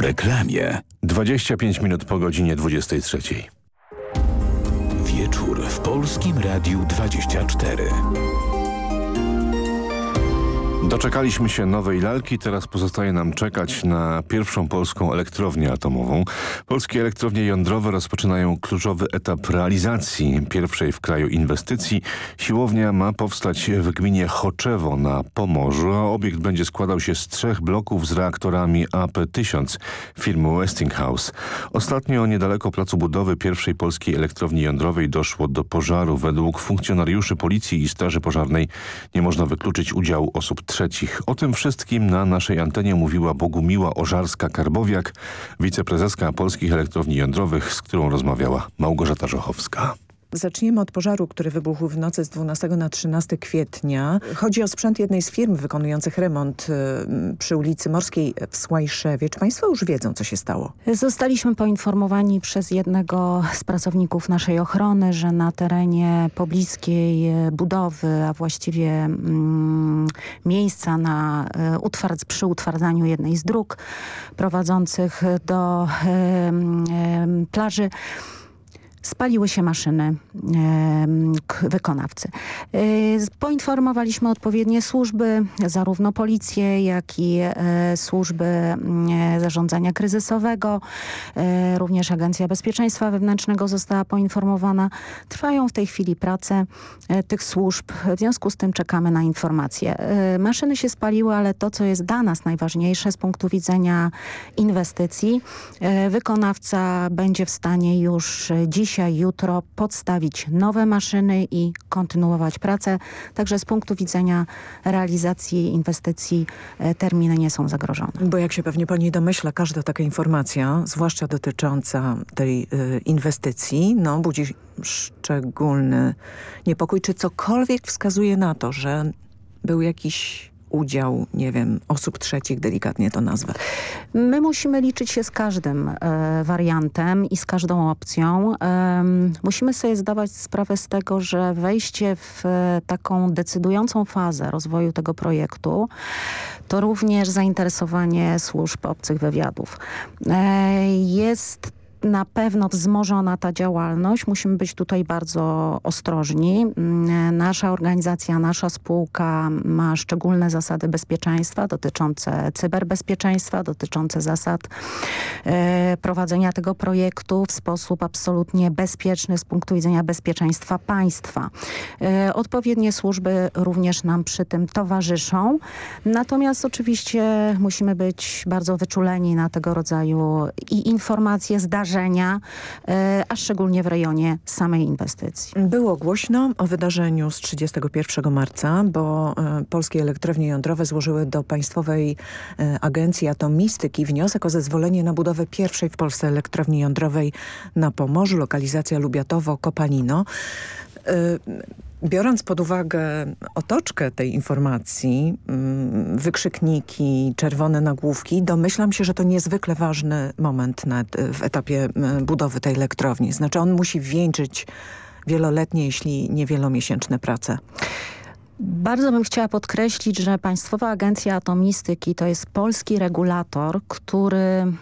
Speaker 2: Po reklamie.
Speaker 33: 25 minut po godzinie 23.
Speaker 2: Wieczór w Polskim Radiu 24.
Speaker 33: Doczekaliśmy się nowej lalki, teraz pozostaje nam czekać na pierwszą polską elektrownię atomową. Polskie elektrownie jądrowe rozpoczynają kluczowy etap realizacji pierwszej w kraju inwestycji. Siłownia ma powstać w gminie Choczewo na Pomorzu, a obiekt będzie składał się z trzech bloków z reaktorami AP1000 firmy Westinghouse. Ostatnio niedaleko placu budowy pierwszej polskiej elektrowni jądrowej doszło do pożaru. Według funkcjonariuszy policji i straży pożarnej nie można wykluczyć udziału osób O tym wszystkim na naszej antenie mówiła Bogumiła Ożarska-Karbowiak, wiceprezeska Polskich Elektrowni Jądrowych, z którą rozmawiała Małgorzata Żochowska.
Speaker 34: Zaczniemy od pożaru, który wybuchł w nocy z 12 na 13 kwietnia. Chodzi o sprzęt jednej z firm wykonujących remont y, przy ulicy Morskiej w Słajszewie. Czy Państwo już wiedzą, co się stało?
Speaker 35: Zostaliśmy poinformowani przez jednego z pracowników naszej ochrony, że na terenie pobliskiej e, budowy, a właściwie mm, miejsca na, e, utwardz, przy utwardzaniu jednej z dróg prowadzących do e, e, plaży, Spaliły się maszyny e, wykonawcy. E, poinformowaliśmy odpowiednie służby, zarówno policję, jak i e, służby e, zarządzania kryzysowego. E, również Agencja Bezpieczeństwa Wewnętrznego została poinformowana. Trwają w tej chwili prace e, tych służb. W związku z tym czekamy na informacje. Maszyny się spaliły, ale to, co jest dla nas najważniejsze z punktu widzenia inwestycji, wykonawca będzie w stanie już dziś dzisiaj, jutro podstawić nowe maszyny i kontynuować pracę. Także z punktu widzenia realizacji inwestycji e, terminy nie są zagrożone.
Speaker 34: Bo jak się pewnie pani domyśla, każda taka informacja, zwłaszcza dotycząca tej y, inwestycji, no budzi szczególny niepokój. Czy cokolwiek wskazuje na to, że był jakiś udział, nie wiem, osób trzecich, delikatnie to nazwę.
Speaker 35: My musimy liczyć się z każdym e, wariantem i z każdą opcją. E, musimy sobie zdawać sprawę z tego, że wejście w e, taką decydującą fazę rozwoju tego projektu to również zainteresowanie służb obcych wywiadów. E, jest na pewno wzmożona ta działalność. Musimy być tutaj bardzo ostrożni. Nasza organizacja, nasza spółka ma szczególne zasady bezpieczeństwa dotyczące cyberbezpieczeństwa, dotyczące zasad e, prowadzenia tego projektu w sposób absolutnie bezpieczny z punktu widzenia bezpieczeństwa państwa. E, odpowiednie służby również nam przy tym towarzyszą. Natomiast oczywiście musimy być bardzo wyczuleni na tego rodzaju i informacje, zdarzenia, E, a szczególnie w rejonie samej inwestycji.
Speaker 34: Było głośno o wydarzeniu z 31 marca, bo e, polskie elektrownie jądrowe złożyły do Państwowej e, Agencji Atomistyki wniosek o zezwolenie na budowę pierwszej w Polsce elektrowni jądrowej na Pomorzu, lokalizacja Lubiatowo-Kopalino. Biorąc pod uwagę otoczkę tej informacji, mm, wykrzykniki, czerwone nagłówki, domyślam się, że to niezwykle ważny moment w etapie budowy tej elektrowni. Znaczy on musi wieńczyć wieloletnie, jeśli nie wielomiesięczne prace.
Speaker 35: Bardzo bym chciała podkreślić, że Państwowa Agencja Atomistyki to jest polski regulator, który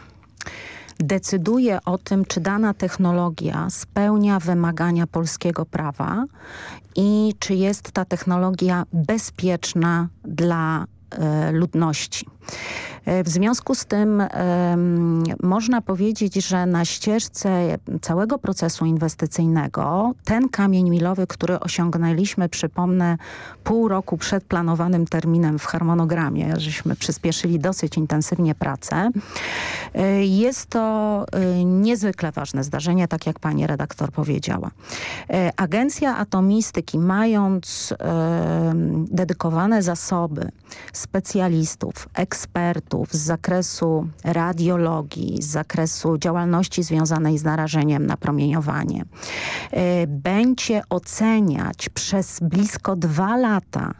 Speaker 35: decyduje o tym, czy dana technologia spełnia wymagania polskiego prawa i czy jest ta technologia bezpieczna dla ludności. W związku z tym można powiedzieć, że na ścieżce całego procesu inwestycyjnego ten kamień milowy, który osiągnęliśmy, przypomnę, pół roku przed planowanym terminem w harmonogramie, żeśmy przyspieszyli dosyć intensywnie pracę. E, jest to e, niezwykle ważne zdarzenie, tak jak pani redaktor powiedziała. E, Agencja Atomistyki, mając dedykowane zasoby specjalistów, ekspertów z zakresu radiologii, z zakresu działalności związanej z narażeniem na promieniowanie, będzie oceniać przez blisko dwa lata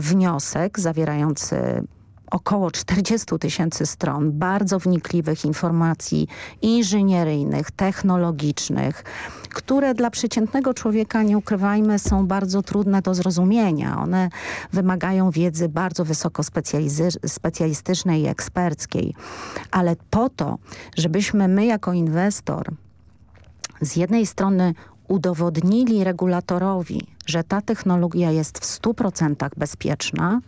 Speaker 35: wniosek zawierający około 40 tysięcy stron bardzo wnikliwych informacji inżynieryjnych, technologicznych, które dla przeciętnego człowieka, nie ukrywajmy, są bardzo trudne do zrozumienia. One wymagają wiedzy bardzo wysoko specjalistycznej i eksperckiej. Ale po to, żebyśmy my jako inwestor z jednej strony udowodnili regulatorowi, że ta technologia jest w 100% bezpieczna,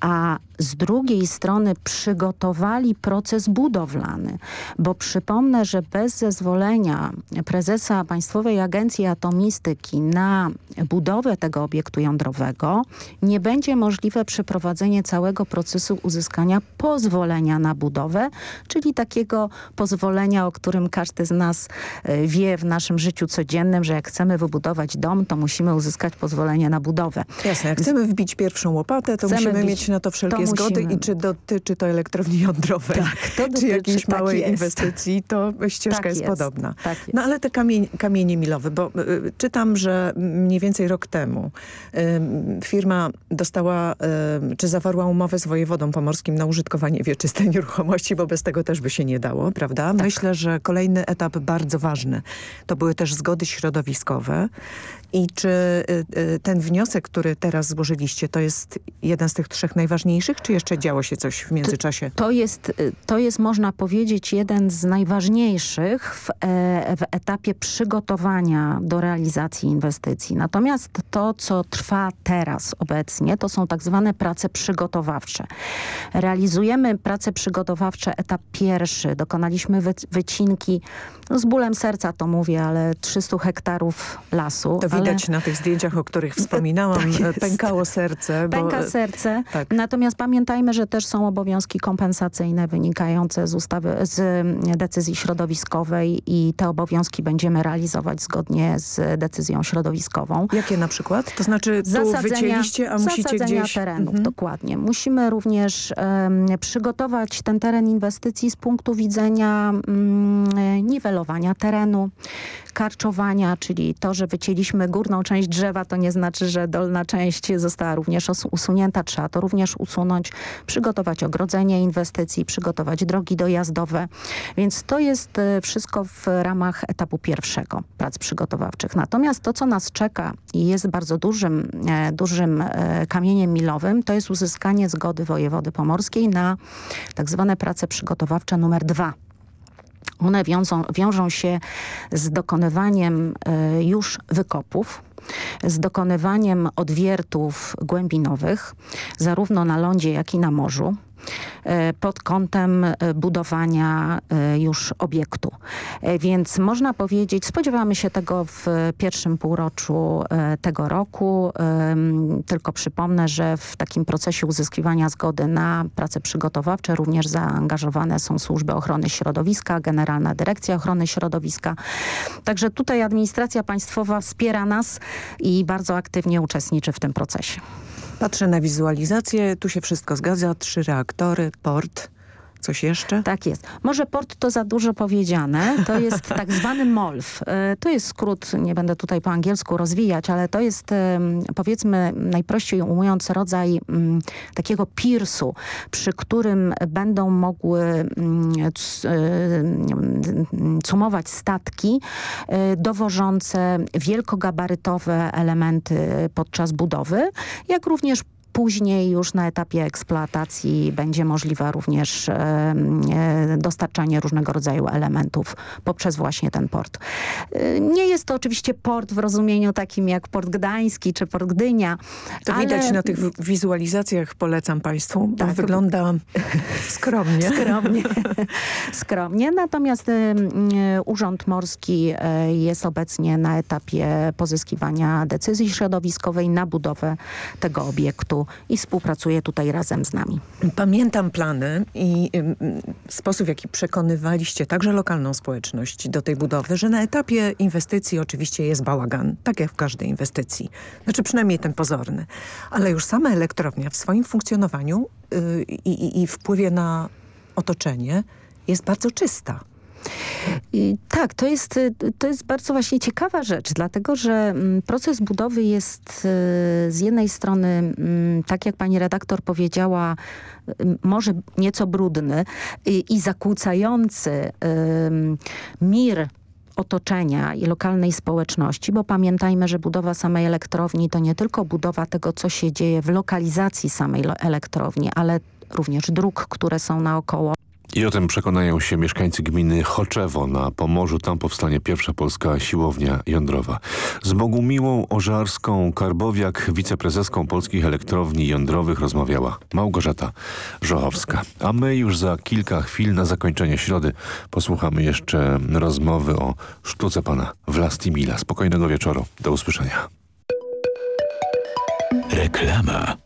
Speaker 35: a z drugiej strony przygotowali proces budowlany, bo przypomnę, że bez zezwolenia prezesa Państwowej Agencji Atomistyki na budowę tego obiektu jądrowego nie będzie możliwe przeprowadzenie całego procesu uzyskania pozwolenia na budowę, czyli takiego pozwolenia, o którym każdy z nas e, wie w naszym życiu codziennym, że jak chcemy wybudować dom, to musimy uzyskać pozwolenie na budowę.
Speaker 34: Jasne, jak chcemy wbić pierwszą łopatę, to musimy wbić, mieć na to wszelkie to zgody musimy. i czy dotyczy to elektrowni jądrowej, tak, to dotyczy, czy jakiejś tak małej jest. inwestycji, to ścieżka tak jest, jest, podobna. Tak jest. No ale te kamienie milowe, bo y, y, czytam, że mniej więcej rok temu y, firma dostała, y, czy zawarła umowę z wojewodą pomorskim na użytkowanie wieczystej nieruchomości, bo bez tego też by się nie dało, prawda? Tak. Myślę, że kolejny etap bardzo ważny, to były też zgody środowiskowe i czy y, y, ten wniosek, który teraz złożyliście, to jest jeden z tych trzech najważniejszych, czy jeszcze działo się coś w międzyczasie?
Speaker 35: To, to jest, y, to jest można powiedzieć, jeden z najważniejszych w, e, w etapie przygotowania do realizacji inwestycji. Natomiast to, co trwa teraz obecnie, to są tak zwane prace przygotowawcze. Realizujemy prace przygotowawcze etap pierwszy. Dokonaliśmy wy, wycinki, no z bólem serca to mówię, ale 300 hektarów lasu.
Speaker 34: To widać na tych zdjęciach, o których wspominałam, <laughs> tak pękało serce.
Speaker 35: Bo... Pęka serce. Tak. Natomiast pamiętajmy, że też są obowiązki kompensacyjne wynikające z ustawy, z decyzji środowiskowej i te obowiązki będziemy realizować zgodnie z decyzją środowiskową.
Speaker 34: Jakie na przykład? To znaczy tu zasadzenia, wycięliście, a musicie gdzieś...
Speaker 35: terenów, mhm. dokładnie. Musimy również um, przygotować ten teren inwestycji z punktu widzenia um, niwelowania terenu, karczowania, czyli to, że wycięliśmy górną część drzewa, to nie znaczy, że dolna część została również usunięta. Trzeba to również usunąć, przygotować ogrodzenie inwestycji, przygotować drogi dojazdowe. Więc to jest e, wszystko w ramach etapu pierwszego prac przygotowawczych. Natomiast to, co nas czeka i jest bardzo dużym, e, dużym e, kamieniem milowym, to jest uzyskanie zgody wojewody pomorskiej na tak zwane prace przygotowawcze numer dwa one wiążą, wiążą się z dokonywaniem e, już wykopów, z dokonywaniem odwiertów głębinowych, zarówno na lądzie, jak i na morzu. E, pod kątem e, budowania e, już obiektu. Więc można powiedzieć, spodziewamy się tego w pierwszym półroczu tego roku. Tylko przypomnę, że w takim procesie uzyskiwania zgody na prace przygotowawcze również zaangażowane są służby ochrony środowiska, Generalna Dyrekcja Ochrony Środowiska. Także tutaj administracja państwowa wspiera nas i bardzo aktywnie uczestniczy w tym procesie.
Speaker 34: Patrzę na wizualizację, tu się wszystko zgadza, trzy reaktory, port, Coś jeszcze?
Speaker 35: Tak jest. Może port to za dużo powiedziane. To jest <laughs> tak zwany MOLF. E, to jest skrót, nie będę tutaj po angielsku rozwijać, ale to jest powiedzmy najprościej ujmując rodzaj mm, takiego piersu, przy którym będą mogły mm, e, cumować statki e, dowożące wielkogabarytowe elementy podczas budowy, jak również Później już na etapie eksploatacji będzie możliwe również e, dostarczanie różnego rodzaju elementów poprzez właśnie ten port. Nie jest to oczywiście port w rozumieniu takim jak Port Gdański czy Port Gdynia.
Speaker 34: To ale... widać na tych wizualizacjach, polecam Państwu, bo tak. wygląda skromnie. <laughs>
Speaker 35: Skromnie. <laughs> skromnie. Natomiast y, Urząd Morski jest obecnie na etapie pozyskiwania decyzji środowiskowej na budowę tego obiektu i współpracuje tutaj razem z nami.
Speaker 34: Pamiętam plany i y, sposób, w jaki przekonywaliście także lokalną społeczność do tej budowy, że na etapie inwestycji oczywiście jest bałagan, tak jak w każdej inwestycji. Znaczy przynajmniej ten pozorny. Ale już sama elektrownia w swoim funkcjonowaniu yy, i, i wpływie na otoczenie jest bardzo czysta.
Speaker 35: I tak, to jest, to jest bardzo właśnie ciekawa rzecz, dlatego że mm, proces budowy jest y, z jednej strony, mm, tak jak pani redaktor powiedziała, może nieco brudny i, i zakłócający mir otoczenia i lokalnej społeczności, bo pamiętajmy, że budowa samej elektrowni to nie tylko budowa tego, co się dzieje w lokalizacji samej elektrowni, ale również dróg, które są naokoło.
Speaker 33: I o tym przekonają się mieszkańcy gminy Choczewo na Pomorzu. Tam powstanie pierwsza polska siłownia jądrowa. Z Bogumiłą Ożarską Karbowiak, wiceprezeską polskich elektrowni jądrowych rozmawiała Małgorzata Żochowska. A my już za kilka chwil na zakończenie środy posłuchamy jeszcze rozmowy o sztuce pana Vlastimila. Spokojnego wieczoru. Do usłyszenia.
Speaker 2: Reklama.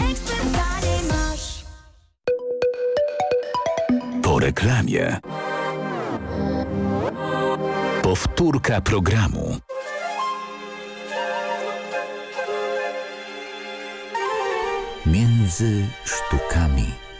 Speaker 2: reklamie. Powtórka programu. Między sztukami.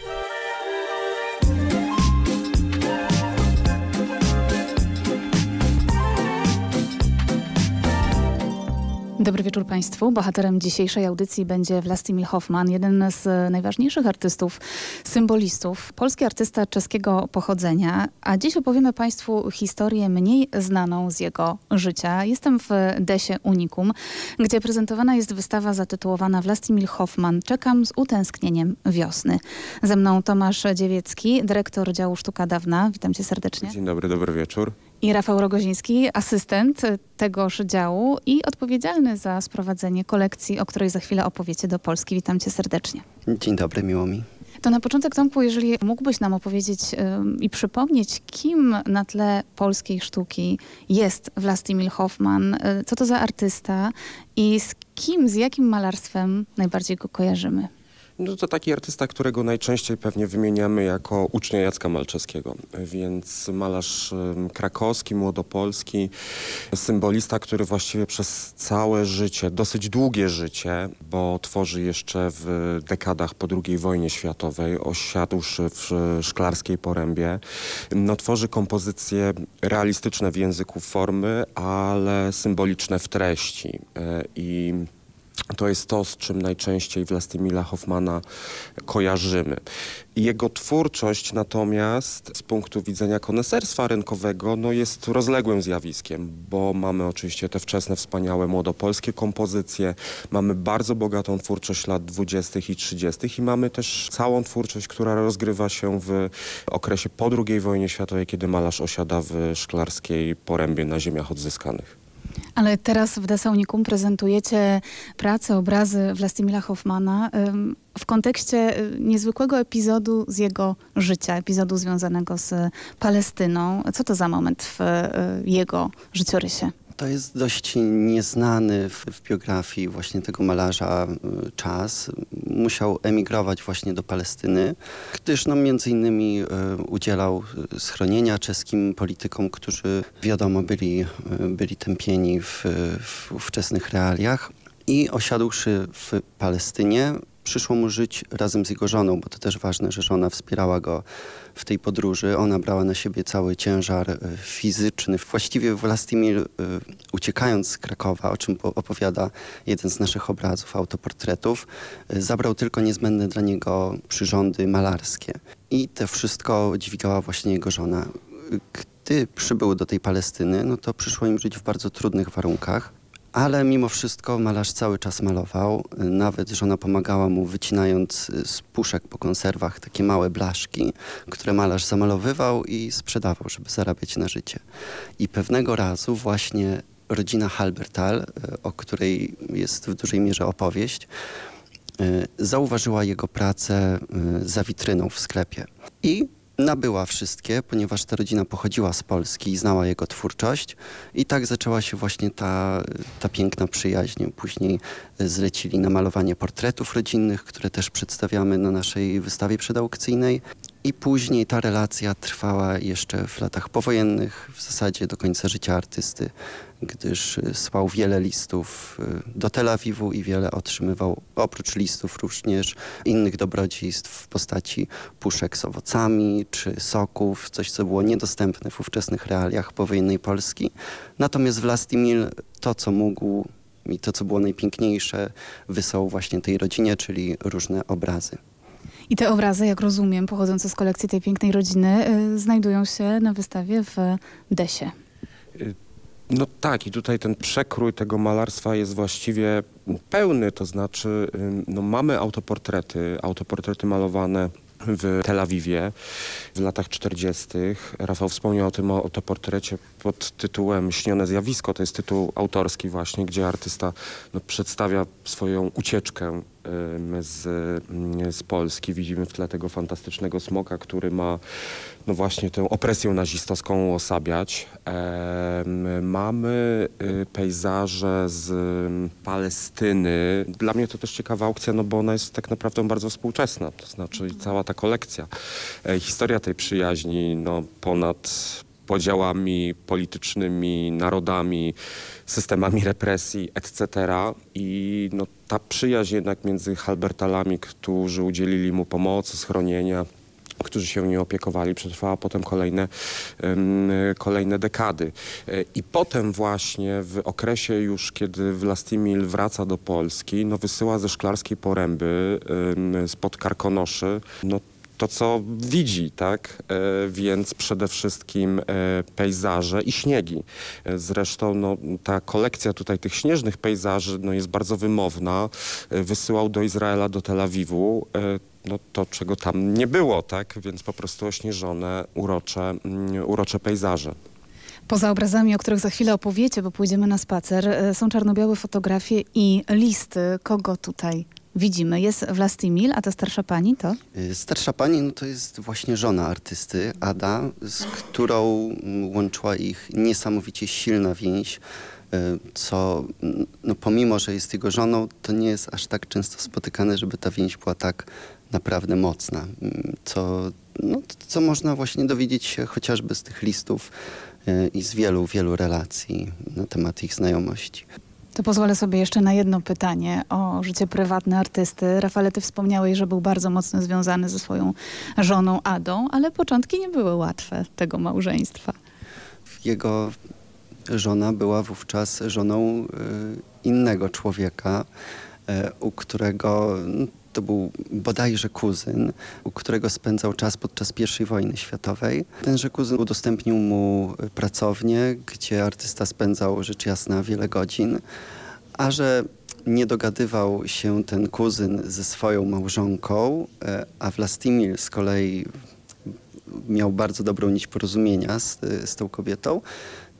Speaker 36: Dobry wieczór Państwu. Bohaterem dzisiejszej audycji będzie Vlastimil Hoffman, jeden z najważniejszych artystów, symbolistów. Polski artysta czeskiego pochodzenia, a dziś opowiemy Państwu historię mniej znaną z jego życia. Jestem w Desie Unicum, gdzie prezentowana jest wystawa zatytułowana Vlastimil Hoffman. Czekam z utęsknieniem wiosny. Ze mną Tomasz Dziewiecki, dyrektor działu Sztuka Dawna. Witam Cię serdecznie.
Speaker 37: Dzień dobry, dobry wieczór
Speaker 36: i Rafał Rogoziński, asystent tegoż działu i odpowiedzialny za sprowadzenie kolekcji, o której za chwilę opowiecie do Polski. Witam cię serdecznie.
Speaker 37: Dzień dobry, miło mi.
Speaker 36: To na początek, Tomku, jeżeli mógłbyś nam opowiedzieć i przypomnieć, kim na tle polskiej sztuki jest Vlastimil Hoffman, y, co to za artysta i z kim, z jakim malarstwem najbardziej go kojarzymy?
Speaker 37: No to taki artysta, którego najczęściej pewnie wymieniamy jako ucznia Jacka Malczewskiego, więc malarz krakowski, młodopolski, symbolista, który właściwie przez całe życie, dosyć długie życie, bo tworzy jeszcze w dekadach po II wojnie światowej, osiadłszy w Szklarskiej Porębie, no tworzy kompozycje realistyczne w języku formy, ale symboliczne w treści e, i to jest to, z czym najczęściej Vlastimila Hoffmana kojarzymy. Jego twórczość natomiast z punktu widzenia koneserstwa rynkowego no jest rozległym zjawiskiem, bo mamy oczywiście te wczesne, wspaniałe, młodopolskie kompozycje, mamy bardzo bogatą twórczość lat 20. i 30. i mamy też całą twórczość, która rozgrywa się w okresie po II wojnie światowej, kiedy malarz osiada w Szklarskiej Porębie na ziemiach odzyskanych.
Speaker 36: Ale teraz w Desaunikum prezentujecie pracę, obrazy Vlastimila Hoffmana w kontekście y, niezwykłego epizodu z jego życia, epizodu związanego z Palestyną. Co to za moment w y, jego życiorysie?
Speaker 37: To jest dość nieznany w, w, biografii właśnie tego malarza y, czas. Musiał emigrować właśnie do Palestyny, gdyż no, między innymi y, udzielał schronienia czeskim politykom, którzy wiadomo byli, y, byli tępieni w, w ówczesnych realiach. I osiadłszy w Palestynie,
Speaker 38: przyszło mu żyć razem z jego żoną, bo to też ważne, że żona wspierała go w tej podróży. Ona brała na siebie cały ciężar e, fizyczny. Właściwie Vlastimil, e, uciekając z Krakowa, o czym opowiada jeden z naszych obrazów, autoportretów, e, zabrał tylko niezbędne dla niego przyrządy malarskie. I to wszystko dźwigała właśnie jego żona. Gdy przybył do tej Palestyny, no to przyszło im żyć w bardzo trudnych warunkach. Ale mimo wszystko malarz cały czas malował. Nawet żona pomagała mu wycinając y, z puszek po konserwach takie małe blaszki, które malarz zamalowywał i sprzedawał, żeby zarabiać na życie. I pewnego razu właśnie rodzina Halbertal, y, o której jest w dużej mierze opowieść, y, zauważyła jego pracę za witryną w sklepie. I nabyła wszystkie, ponieważ ta rodzina pochodziła z Polski i znała jego twórczość i tak zaczęła się właśnie ta, ta piękna przyjaźń. Później zlecili na malowanie portretów rodzinnych, które też przedstawiamy na naszej wystawie przedaukcyjnej. I później ta relacja trwała jeszcze w latach powojennych, w zasadzie do końca życia artysty, gdyż y, słał wiele listów y, do Tel Awiwu i wiele otrzymywał, oprócz listów również innych dobrodziejstw w postaci puszek z owocami czy soków, coś co było niedostępne w ówczesnych realiach powojennej Polski. Natomiast Vlastimil to, co mógł i to, co było najpiękniejsze, wysłał właśnie tej rodzinie, czyli różne obrazy.
Speaker 36: I te obrazy, jak rozumiem, pochodzące z kolekcji tej pięknej rodziny, y, znajdują się na wystawie w Desie.
Speaker 37: No tak, i tutaj ten przekrój tego malarstwa jest właściwie pełny, to znaczy no mamy autoportrety, autoportrety malowane w Tel Awiwie w latach 40. Rafał wspomniał o tym autoportrecie pod tytułem Śnione zjawisko. To jest tytuł autorski właśnie, gdzie artysta no, przedstawia swoją ucieczkę z, z Polski. Widzimy w tle tego fantastycznego smoka, który ma no właśnie tę opresję nazistowską osabiać. E, mamy y, pejzaże z Palestyny. Dla mnie to też ciekawa aukcja, no bo ona jest tak naprawdę bardzo współczesna. To znaczy cała ta kolekcja. E, historia tej przyjaźni no ponad podziałami politycznymi, narodami, systemami represji, etc. I no, ta przyjaźń jednak między Halbertalami, którzy udzielili mu pomocy, schronienia, którzy się nie opiekowali, przetrwała potem kolejne, kolejne dekady. E, I potem właśnie w okresie już, kiedy Vlastimil wraca do Polski, no wysyła ze Szklarskiej Poręby spod Karkonoszy, no to, co widzi, tak? E, więc przede wszystkim e, pejzaże i śniegi. E, zresztą no, ta kolekcja tutaj tych śnieżnych pejzaży no, jest bardzo wymowna. Wysyłał do Izraela, do Tel Awiwu no to, czego tam nie było, tak? Więc po prostu ośnieżone, urocze, mm, urocze pejzaże.
Speaker 36: Poza obrazami, o których za chwilę opowiecie, bo pójdziemy na spacer, są czarno-białe fotografie i listy. Kogo tutaj widzimy. Jest Vlastimil, a ta starsza pani to?
Speaker 38: Y, starsza pani no to jest właśnie żona artysty, Ada, z którą łączyła ich niesamowicie silna więź, y, co no pomimo, że jest jego żoną, to nie jest aż tak często spotykane, żeby ta więź była tak naprawdę mocna. Mm, co, no, co można właśnie dowiedzieć się chociażby z tych listów y, i z wielu, wielu relacji na temat ich znajomości.
Speaker 36: To pozwolę sobie jeszcze na jedno pytanie o życie prywatne artysty. Rafale, ty wspomniałeś, że był bardzo mocno związany ze swoją żoną Adą, ale początki nie były łatwe tego małżeństwa.
Speaker 38: Jego żona była wówczas żoną y, innego człowieka, y, u którego to był bodajże kuzyn, u którego spędzał czas podczas I wojny światowej. Tenże kuzyn udostępnił mu pracownię, gdzie artysta spędzał rzecz jasna wiele godzin, a że nie dogadywał się ten kuzyn ze swoją małżonką, e, a Vlastimil z kolei miał bardzo dobrą nić porozumienia z, z tą kobietą,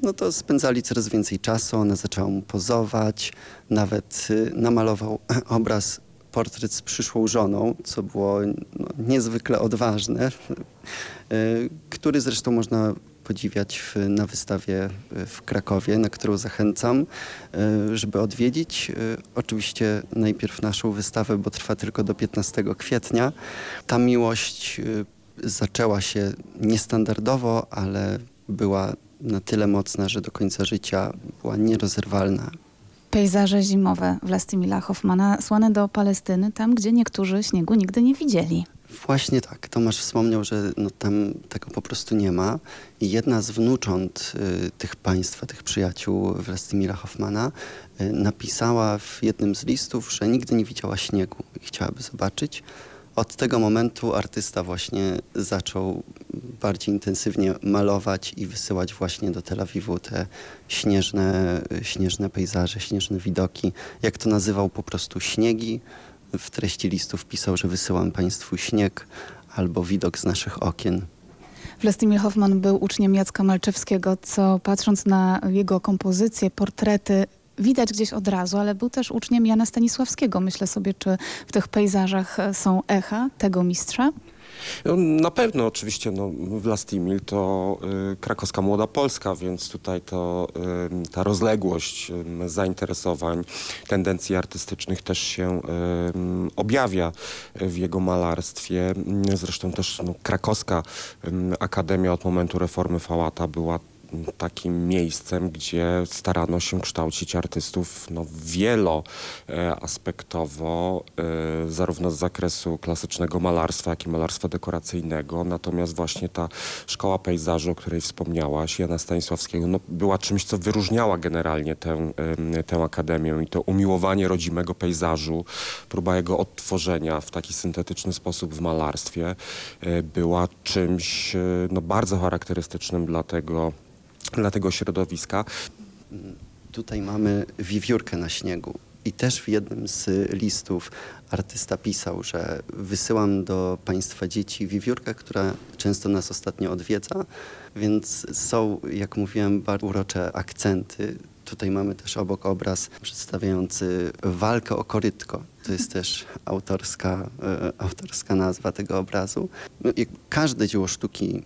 Speaker 38: no to spędzali coraz więcej czasu, ona zaczęła mu pozować, nawet y, namalował <clears throat> obraz portret z przyszłą żoną, co było no, niezwykle odważne, <laughs> e, który zresztą można podziwiać w, na wystawie w Krakowie, na którą zachęcam, e, żeby odwiedzić. E, oczywiście najpierw naszą wystawę, bo trwa tylko do 15 kwietnia. Ta miłość zaczęła się niestandardowo, ale była na tyle mocna, że do końca życia była nierozerwalna.
Speaker 36: Pejzaże zimowe Vlastimila Hoffmana słane do Palestyny, tam gdzie niektórzy śniegu nigdy nie widzieli.
Speaker 38: Właśnie tak. Tomasz wspomniał, że no tam tego po prostu nie ma. I jedna z wnucząt y, tych państwa, tych przyjaciół Wlastimira Hoffmana y, napisała w jednym z listów, że nigdy nie widziała śniegu i chciałaby zobaczyć. Od tego momentu artysta właśnie zaczął bardziej intensywnie malować i wysyłać właśnie do Tel Awiwu te śnieżne, śnieżne pejzaże, śnieżne widoki. Jak to nazywał po prostu śniegi. W treści listów pisał, że wysyłam Państwu śnieg albo widok z naszych okien.
Speaker 36: Vlastimil Hoffman był uczniem Jacka Malczewskiego, co patrząc na jego kompozycje, portrety widać gdzieś od razu, ale był też uczniem Jana Stanisławskiego. Myślę sobie, czy w tych pejzażach są echa tego mistrza?
Speaker 37: No, na pewno oczywiście no, Vlastimil to y, krakowska młoda Polska, więc tutaj to, y, ta rozległość y, zainteresowań, tendencji artystycznych też się y, objawia w jego malarstwie. Zresztą też no, krakowska Akademia od momentu reformy Fałata była takim miejscem, gdzie starano się kształcić artystów no, wieloaspektowo, e, zarówno z zakresu klasycznego malarstwa, jak i malarstwa dekoracyjnego. Natomiast właśnie ta szkoła pejzażu, o której wspomniałaś, Jana Stanisławskiego, no, była czymś, co wyróżniała generalnie tę, tę akademię i to umiłowanie rodzimego pejzażu, próba jego odtworzenia w taki syntetyczny sposób w malarstwie e, była czymś e, no, bardzo charakterystycznym dla tego dla tego środowiska.
Speaker 38: Tutaj mamy wiewiórkę na śniegu. I też w jednym z listów artysta pisał, że wysyłam do państwa dzieci wiewiórkę, która często nas ostatnio odwiedza, więc są, jak mówiłem, bardzo urocze akcenty. Tutaj mamy też obok obraz przedstawiający walkę o korytko. To jest <laughs> też autorska, e, autorska nazwa tego obrazu. No każde dzieło sztuki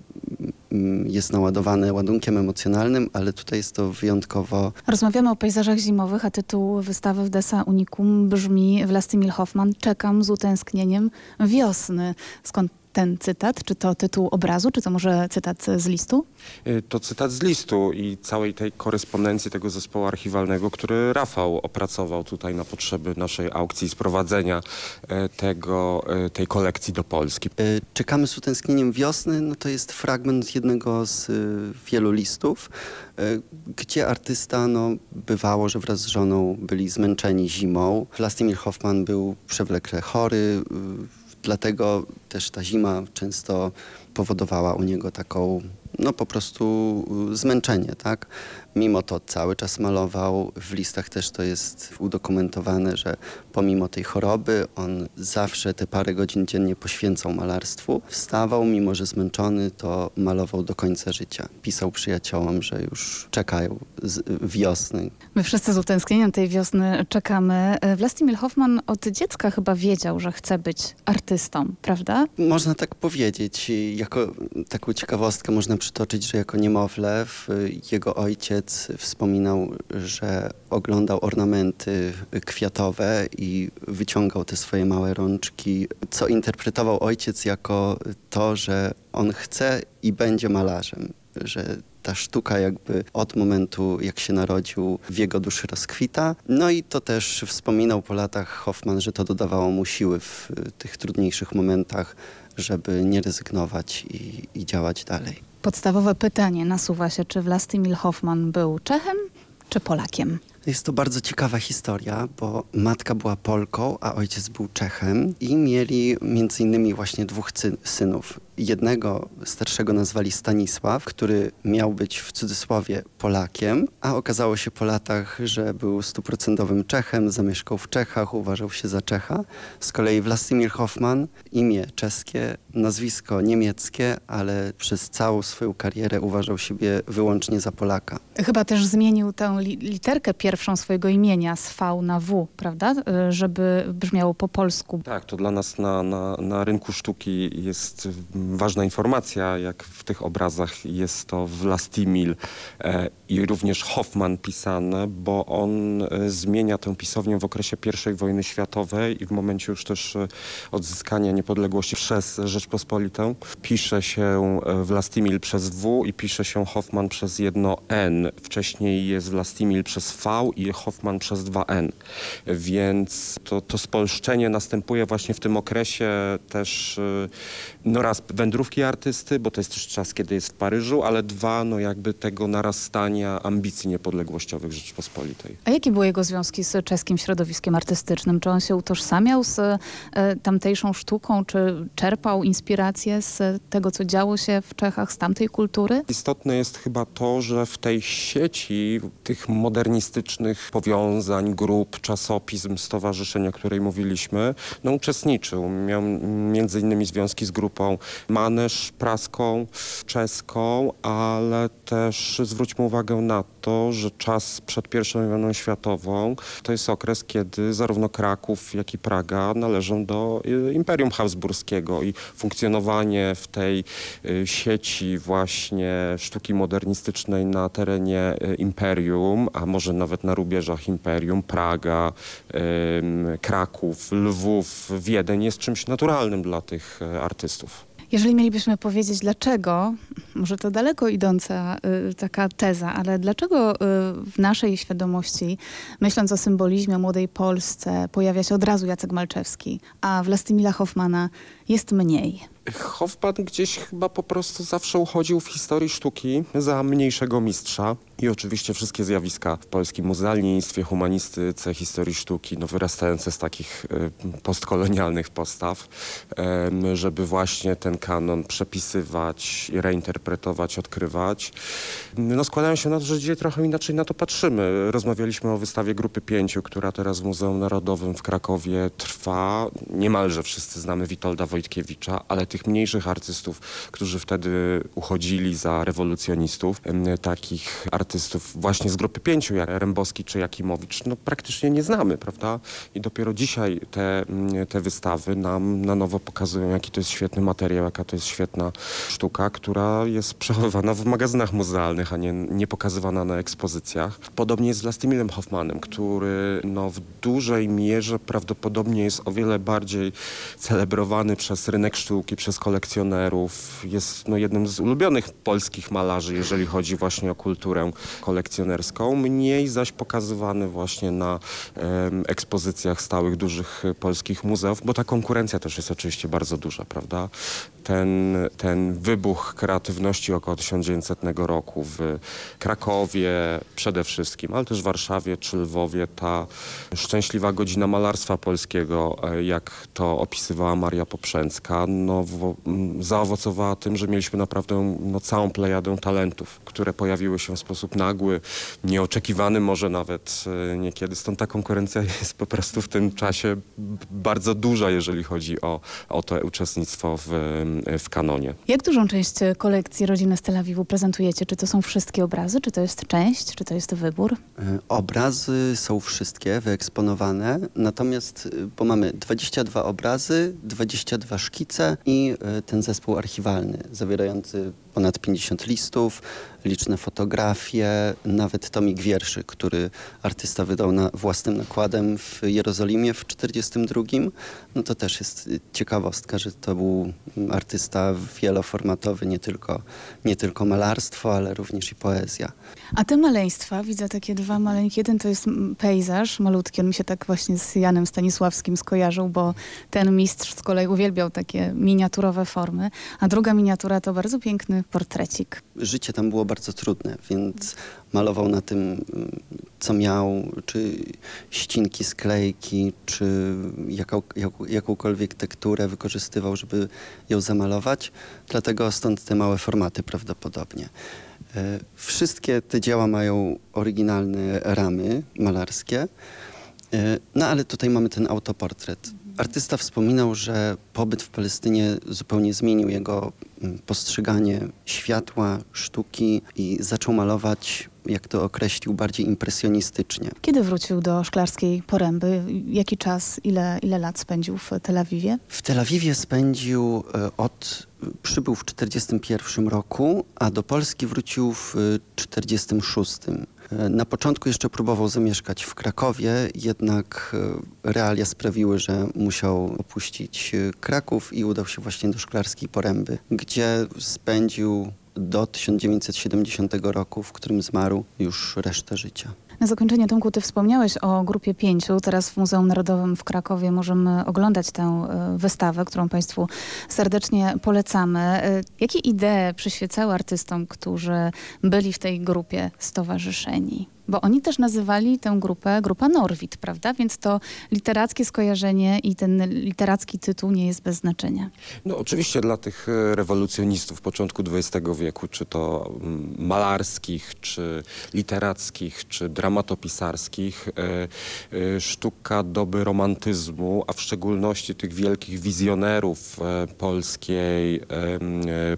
Speaker 38: Mm, jest naładowane ładunkiem emocjonalnym, ale tutaj jest to wyjątkowo...
Speaker 36: Rozmawiamy o pejzażach zimowych, a tytuł wystawy w Desa Unicum brzmi Vlastimil Hoffman Czekam z utęsknieniem wiosny. Skąd ten cytat? Czy to tytuł obrazu, czy to może cytat z listu?
Speaker 37: Y, to cytat z listu i całej tej korespondencji tego zespołu archiwalnego, który Rafał opracował tutaj na potrzeby naszej aukcji sprowadzenia e, tego, e, tej kolekcji do Polski. E,
Speaker 38: czekamy z utęsknieniem wiosny, no to jest fragment jednego z wielu listów, gdzie artysta no, bywało, że wraz z żoną byli zmęczeni zimą. Vlastimir Hoffman był przewlekle chory, Dlatego też ta zima często powodowała u niego taką, no po prostu y, zmęczenie, tak? Mimo to cały czas malował. W listach też to jest udokumentowane, że pomimo tej choroby on zawsze te parę godzin dziennie poświęcał malarstwu. Wstawał, mimo że zmęczony, to malował do końca życia. Pisał przyjaciołom, że już czekają wiosny.
Speaker 36: My wszyscy z utęsknieniem tej wiosny czekamy. Vlastimil Hoffman od dziecka chyba wiedział, że chce być artystą, prawda?
Speaker 38: Można tak powiedzieć. Jako taką ciekawostkę można przytoczyć, że jako niemowlę jego ojciec ojciec wspominał, że oglądał ornamenty kwiatowe i wyciągał te swoje małe rączki, co interpretował ojciec jako to, że on chce i będzie malarzem, że ta sztuka jakby od momentu, jak się narodził, w jego duszy rozkwita. No i to też wspominał po latach Hoffman, że to dodawało mu siły w tych trudniejszych momentach, żeby nie rezygnować i, i działać dalej.
Speaker 36: Podstawowe pytanie nasuwa się, czy Vlastimil Hoffman był Czechem czy Polakiem?
Speaker 38: Jest to bardzo ciekawa historia, bo matka była Polką, a ojciec był Czechem i mieli między innymi właśnie dwóch synów. Jednego starszego nazwali Stanisław, który miał być w cudzysłowie Polakiem, a okazało się po latach, że był stuprocentowym Czechem, zamieszkał w Czechach, uważał się za Czecha. Z kolei Vlastimir Hoffman, imię czeskie, nazwisko niemieckie, ale przez całą swoją karierę uważał siebie wyłącznie za Polaka.
Speaker 36: Chyba też zmienił tę li literkę pierwszą swojego imienia z V na W, prawda? Y, żeby brzmiało po polsku.
Speaker 37: Tak, to dla nas na, na, na rynku sztuki jest ważna informacja, jak w tych obrazach jest to Vlastimil e, i również Hoffman pisane, bo on e, zmienia tę pisownię w okresie I wojny światowej i w momencie już też e, odzyskania niepodległości przez Rzeczpospolitą pisze się Vlastimil przez W i pisze się Hoffman przez jedno N. Wcześniej jest Vlastimil przez V i Hoffman przez dwa N. Więc to, to spolszczenie następuje właśnie w tym okresie też no raz wędrówki artysty, bo to jest też czas, kiedy jest w Paryżu, ale dwa, no jakby tego narastania ambicji niepodległościowych Rzeczypospolitej.
Speaker 36: A jakie były jego związki z czeskim środowiskiem artystycznym? Czy on się utożsamiał z e, tamtejszą sztuką, czy czerpał inspirację z tego, co działo się w Czechach, z tamtej kultury?
Speaker 37: Istotne jest chyba to, że w tej sieci tych modernistycznych powiązań, grup, czasopism, stowarzyszeń, o której mówiliśmy, no uczestniczył. Miał między innymi związki z grupą Manesz praską, czeską, ale też zwróćmy uwagę na to, że czas przed I wojną światową to jest okres, kiedy zarówno Kraków, jak i Praga należą do y, Imperium Habsburskiego i funkcjonowanie w tej y, sieci właśnie sztuki modernistycznej na terenie y, Imperium, a może nawet na rubieżach Imperium, Praga, Kraków, Lwów, Wiedeń jest czymś naturalnym dla tych artystów.
Speaker 36: Jeżeli mielibyśmy powiedzieć dlaczego, może to daleko idąca y, taka teza, ale dlaczego y, w naszej świadomości, myśląc o symbolizmie młodej Polsce, pojawia się od razu Jacek Malczewski, a Vlastimila Hoffmana jest mniej?
Speaker 37: Hoffman gdzieś chyba po prostu zawsze uchodził w historii sztuki za mniejszego mistrza i oczywiście wszystkie zjawiska w polskim muzealnictwie, humanistyce, historii sztuki, no wyrastające z takich y, postkolonialnych postaw, żeby właśnie ten kanon przepisywać, reinterpretować, odkrywać. No składają się na to, że dzisiaj trochę inaczej na to patrzymy. Rozmawialiśmy o wystawie Grupy Pięciu, która teraz w Muzeum Narodowym w Krakowie trwa. Niemalże wszyscy znamy Witolda Wojtkiewicza, ale tych mniejszych artystów, którzy wtedy uchodzili za rewolucjonistów, takich artystów właśnie z grupy pięciu, jak Rembowski czy Jakimowicz, no praktycznie nie znamy, prawda? I dopiero dzisiaj te, te wystawy nam na nowo pokazują, jaki to jest świetny materiał, jaka to jest świetna sztuka, która jest przechowywana w magazynach muzealnych, a nie, nie pokazywana na ekspozycjach. Podobnie jest z Lastimilem Hoffmanem, który no, w dużej mierze prawdopodobnie jest o wiele bardziej celebrowany przez rynek sztuki, przez kolekcjonerów. Jest no, jednym z ulubionych polskich malarzy, jeżeli chodzi właśnie o kulturę kolekcjonerską. Mniej zaś pokazywany właśnie na ekspozycjach stałych dużych polskich muzeów, bo ta konkurencja też jest oczywiście bardzo duża, prawda? Ten, ten wybuch kreatywności około 1900 roku w Krakowie przede wszystkim, ale też w Warszawie czy Lwowie, ta szczęśliwa godzina malarstwa polskiego, e, jak to opisywała Maria Poprzęcka, no, zaowocowała tym, że mieliśmy naprawdę no, całą plejadę talentów, które pojawiły się w sposób nagły, nieoczekiwany może nawet e, niekiedy. Stąd ta konkurencja <laughs> jest po prostu w tym czasie bardzo duża, jeżeli chodzi o, o to uczestnictwo w, w kanonie.
Speaker 36: Jak dużą część kolekcji rodziny z Tel Awiwu prezentujecie? Czy to są wszystkie obrazy? Czy to jest część? Czy to jest wybór?
Speaker 38: E, obrazy są wszystkie wyeksponowane, natomiast, e, bo mamy 22 obrazy, 22 szkice i ten zespół archiwalny zawierający ponad 50 listów, liczne fotografie, nawet tomik wierszy, który artysta wydał na własnym nakładem w Jerozolimie w 1942. No to też jest ciekawostka, że to był artysta wieloformatowy, nie tylko, nie tylko malarstwo, ale również i poezja.
Speaker 36: A te maleństwa, widzę takie dwa maleńkie. Jeden to jest pejzaż malutki, on mi się tak właśnie z Janem Stanisławskim skojarzył, bo ten mistrz z kolei uwielbiał takie miniaturowe formy, a druga miniatura to bardzo piękny portrecik.
Speaker 38: Życie tam było bardzo trudne, więc malował na tym, co miał, czy ścinki, sklejki, czy jaką, jak, jakąkolwiek tekturę wykorzystywał, żeby ją zamalować. Dlatego stąd te małe formaty prawdopodobnie. E, wszystkie te dzieła mają oryginalne ramy malarskie, e, no ale tutaj mamy ten autoportret. Artysta wspominał, że pobyt w Palestynie zupełnie zmienił jego mm, postrzeganie światła, sztuki i zaczął malować, jak to określił, bardziej impresjonistycznie.
Speaker 36: Kiedy wrócił do Szklarskiej Poręby? Jaki czas, ile, ile lat spędził w Tel Awiwie?
Speaker 38: W Tel Awiwie spędził e, od przybył w 1941 roku, a do Polski wrócił w 1946. Na początku jeszcze próbował zamieszkać w Krakowie, jednak e, realia sprawiły, że musiał opuścić e, Kraków i udał się właśnie do Szklarskiej Poręby, gdzie spędził do 1970 roku, w którym zmarł już resztę życia.
Speaker 36: Na zakończenie, Tomku, ty wspomniałeś o grupie pięciu. Teraz w Muzeum Narodowym w Krakowie możemy oglądać tę e, wystawę, którą Państwu serdecznie polecamy. E, jakie idee przyświecały artystom, którzy byli w tej grupie stowarzyszeni? Bo oni też nazywali tę grupę grupa Norwid, prawda? Więc to literackie skojarzenie i ten literacki tytuł nie jest bez znaczenia.
Speaker 37: No oczywiście dla tych e, rewolucjonistów początku XX wieku, czy to mm, malarskich, czy literackich, czy dramatopisarskich, e, e, sztuka doby romantyzmu, a w szczególności tych wielkich wizjonerów polskiej,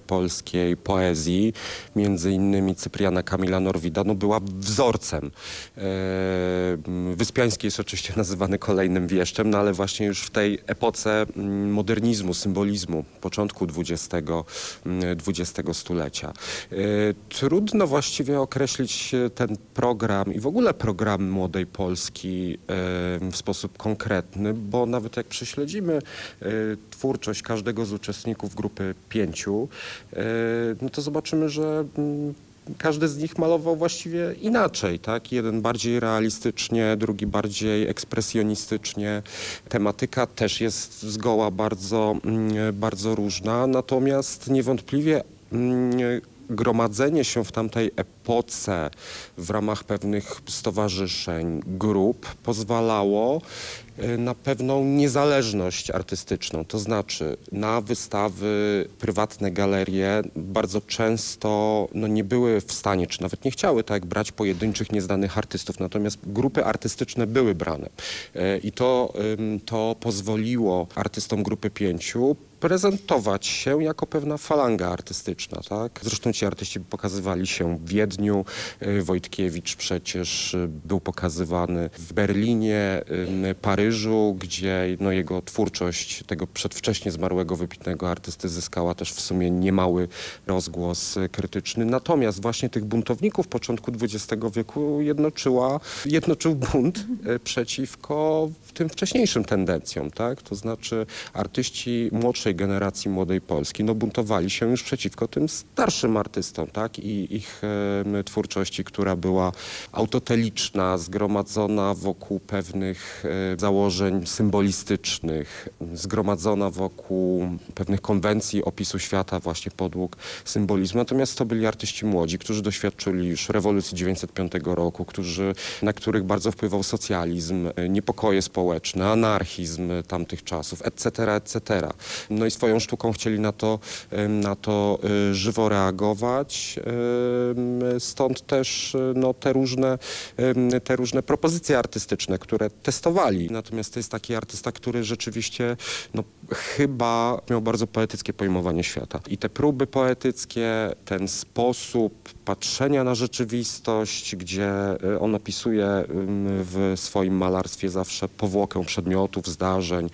Speaker 37: polskiej poezji, między innymi Cypriana Kamila Norwida, no była wzorcem wieszczem. E, Wyspiański jest oczywiście <laughs> nazywany kolejnym wieszczem, no ale właśnie już w tej epoce mm, modernizmu, symbolizmu, początku XX, XX mm, stulecia. E, trudno właściwie określić ten program i w ogóle program Młodej Polski e, w sposób konkretny, bo nawet jak prześledzimy twórczość każdego z uczestników grupy pięciu, no to zobaczymy, że mm, każdy z nich malował właściwie inaczej, tak? Jeden bardziej realistycznie, drugi bardziej ekspresjonistycznie. Tematyka też jest zgoła bardzo, mm, bardzo różna, natomiast niewątpliwie mm, gromadzenie się w tamtej epoce w ramach pewnych stowarzyszeń, grup pozwalało na pewną niezależność artystyczną. To znaczy na wystawy, prywatne galerie bardzo często no, nie były w stanie, czy nawet nie chciały tak brać pojedynczych, nieznanych artystów. Natomiast grupy artystyczne były brane. Y, I to, to pozwoliło artystom grupy pięciu prezentować się jako pewna falanga artystyczna. Tak? Zresztą ci artyści pokazywali się w Wiedniu. Y, Wojtkiewicz przecież był pokazywany w Berlinie, Paryżu Paryżu, gdzie no, jego twórczość tego przedwcześnie zmarłego, wybitnego artysty zyskała też w sumie niemały rozgłos krytyczny. Natomiast właśnie tych buntowników początku XX wieku jednoczyła, jednoczył bunt przeciwko tym wcześniejszym tendencjom, tak? To znaczy artyści generacji Młodej Polski no, buntowali się już przeciwko tym starszym artystom, tak? I ich e, twórczości, która była autoteliczna, zgromadzona wokół pewnych e, założeń symbolistycznych, zgromadzona wokół pewnych konwencji opisu świata właśnie podług symbolizmu. Natomiast to byli artyści młodzi, którzy doświadczyli już rewolucji 905 roku, którzy, na których bardzo wpływał socjalizm, e, niepokoje społeczne, anarchizm tamtych czasów, etc., etc. No i swoją sztuką chcieli na to, na to y, żywo reagować. Stąd też y, no, te, różne, te różne propozycje artystyczne, które testowali. Natomiast to jest taki artysta, który rzeczywiście no, chyba miał bardzo poetyckie pojmowanie świata. I te próby poetyckie, ten sposób patrzenia na rzeczywistość, gdzie y, on opisuje w swoim malarstwie zawsze powłokę przedmiotów, zdarzeń,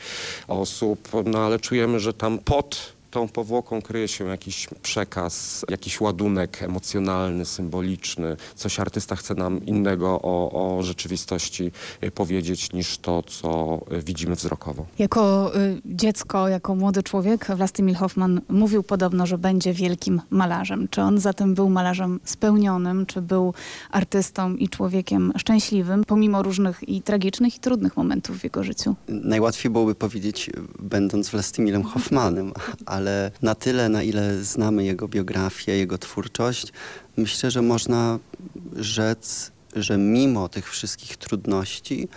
Speaker 37: osób, no ale czujemy, że tam pod tą powłoką kryje się jakiś przekaz, jakiś ładunek emocjonalny, symboliczny. Coś artysta chce nam innego o, o rzeczywistości y, powiedzieć niż to, co y, widzimy wzrokowo.
Speaker 36: Jako y, dziecko, jako młody człowiek Vlastimil Hoffman mówił podobno, że będzie wielkim malarzem. Czy on zatem był malarzem spełnionym, czy był artystą i człowiekiem szczęśliwym, pomimo różnych i tragicznych i trudnych momentów w jego życiu?
Speaker 38: Najłatwiej byłoby powiedzieć, będąc Vlastimilem Hoffmanem, <laughs> ale ale na tyle, na ile znamy jego biografię, jego twórczość, myślę, że można rzec, że mimo tych wszystkich trudności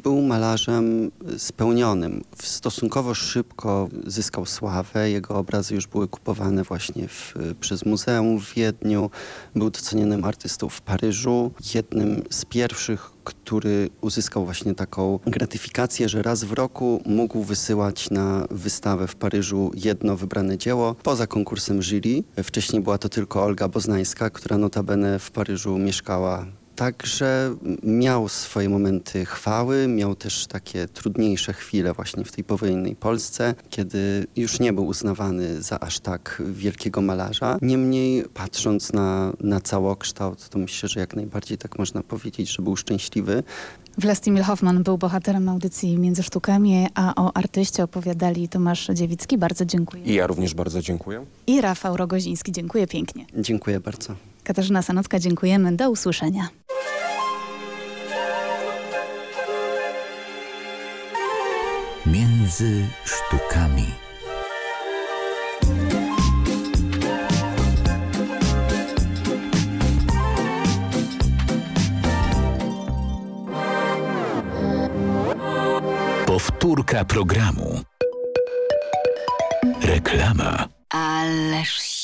Speaker 38: był malarzem spełnionym. Stosunkowo szybko zyskał sławę. Jego obrazy już były kupowane właśnie w, przez muzeum w Wiedniu. Był docenionym artystą w Paryżu. Jednym z pierwszych, który uzyskał właśnie taką gratyfikację, że raz w roku mógł wysyłać na wystawę w Paryżu jedno wybrane dzieło poza konkursem jury. Wcześniej była to tylko Olga Boznańska, która notabene w Paryżu mieszkała Także miał swoje momenty chwały, miał też takie trudniejsze chwile właśnie w tej powojennej Polsce, kiedy już nie był uznawany za aż tak wielkiego malarza. Niemniej patrząc na, na całokształt, to myślę, że jak najbardziej tak można powiedzieć, że był szczęśliwy.
Speaker 36: Vlastimil Hoffman był bohaterem audycji Między Sztukami, a o artyście opowiadali Tomasz Dziewicki. Bardzo dziękuję.
Speaker 37: I ja również bardzo dziękuję.
Speaker 36: I Rafał Rogoziński. Dziękuję pięknie.
Speaker 38: Dziękuję bardzo.
Speaker 36: Katarzyna Sanocka, dziękujemy. Do usłyszenia.
Speaker 2: Między sztukami. Powtórka programu. Reklama.
Speaker 39: Ależ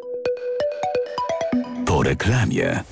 Speaker 2: Reklamie.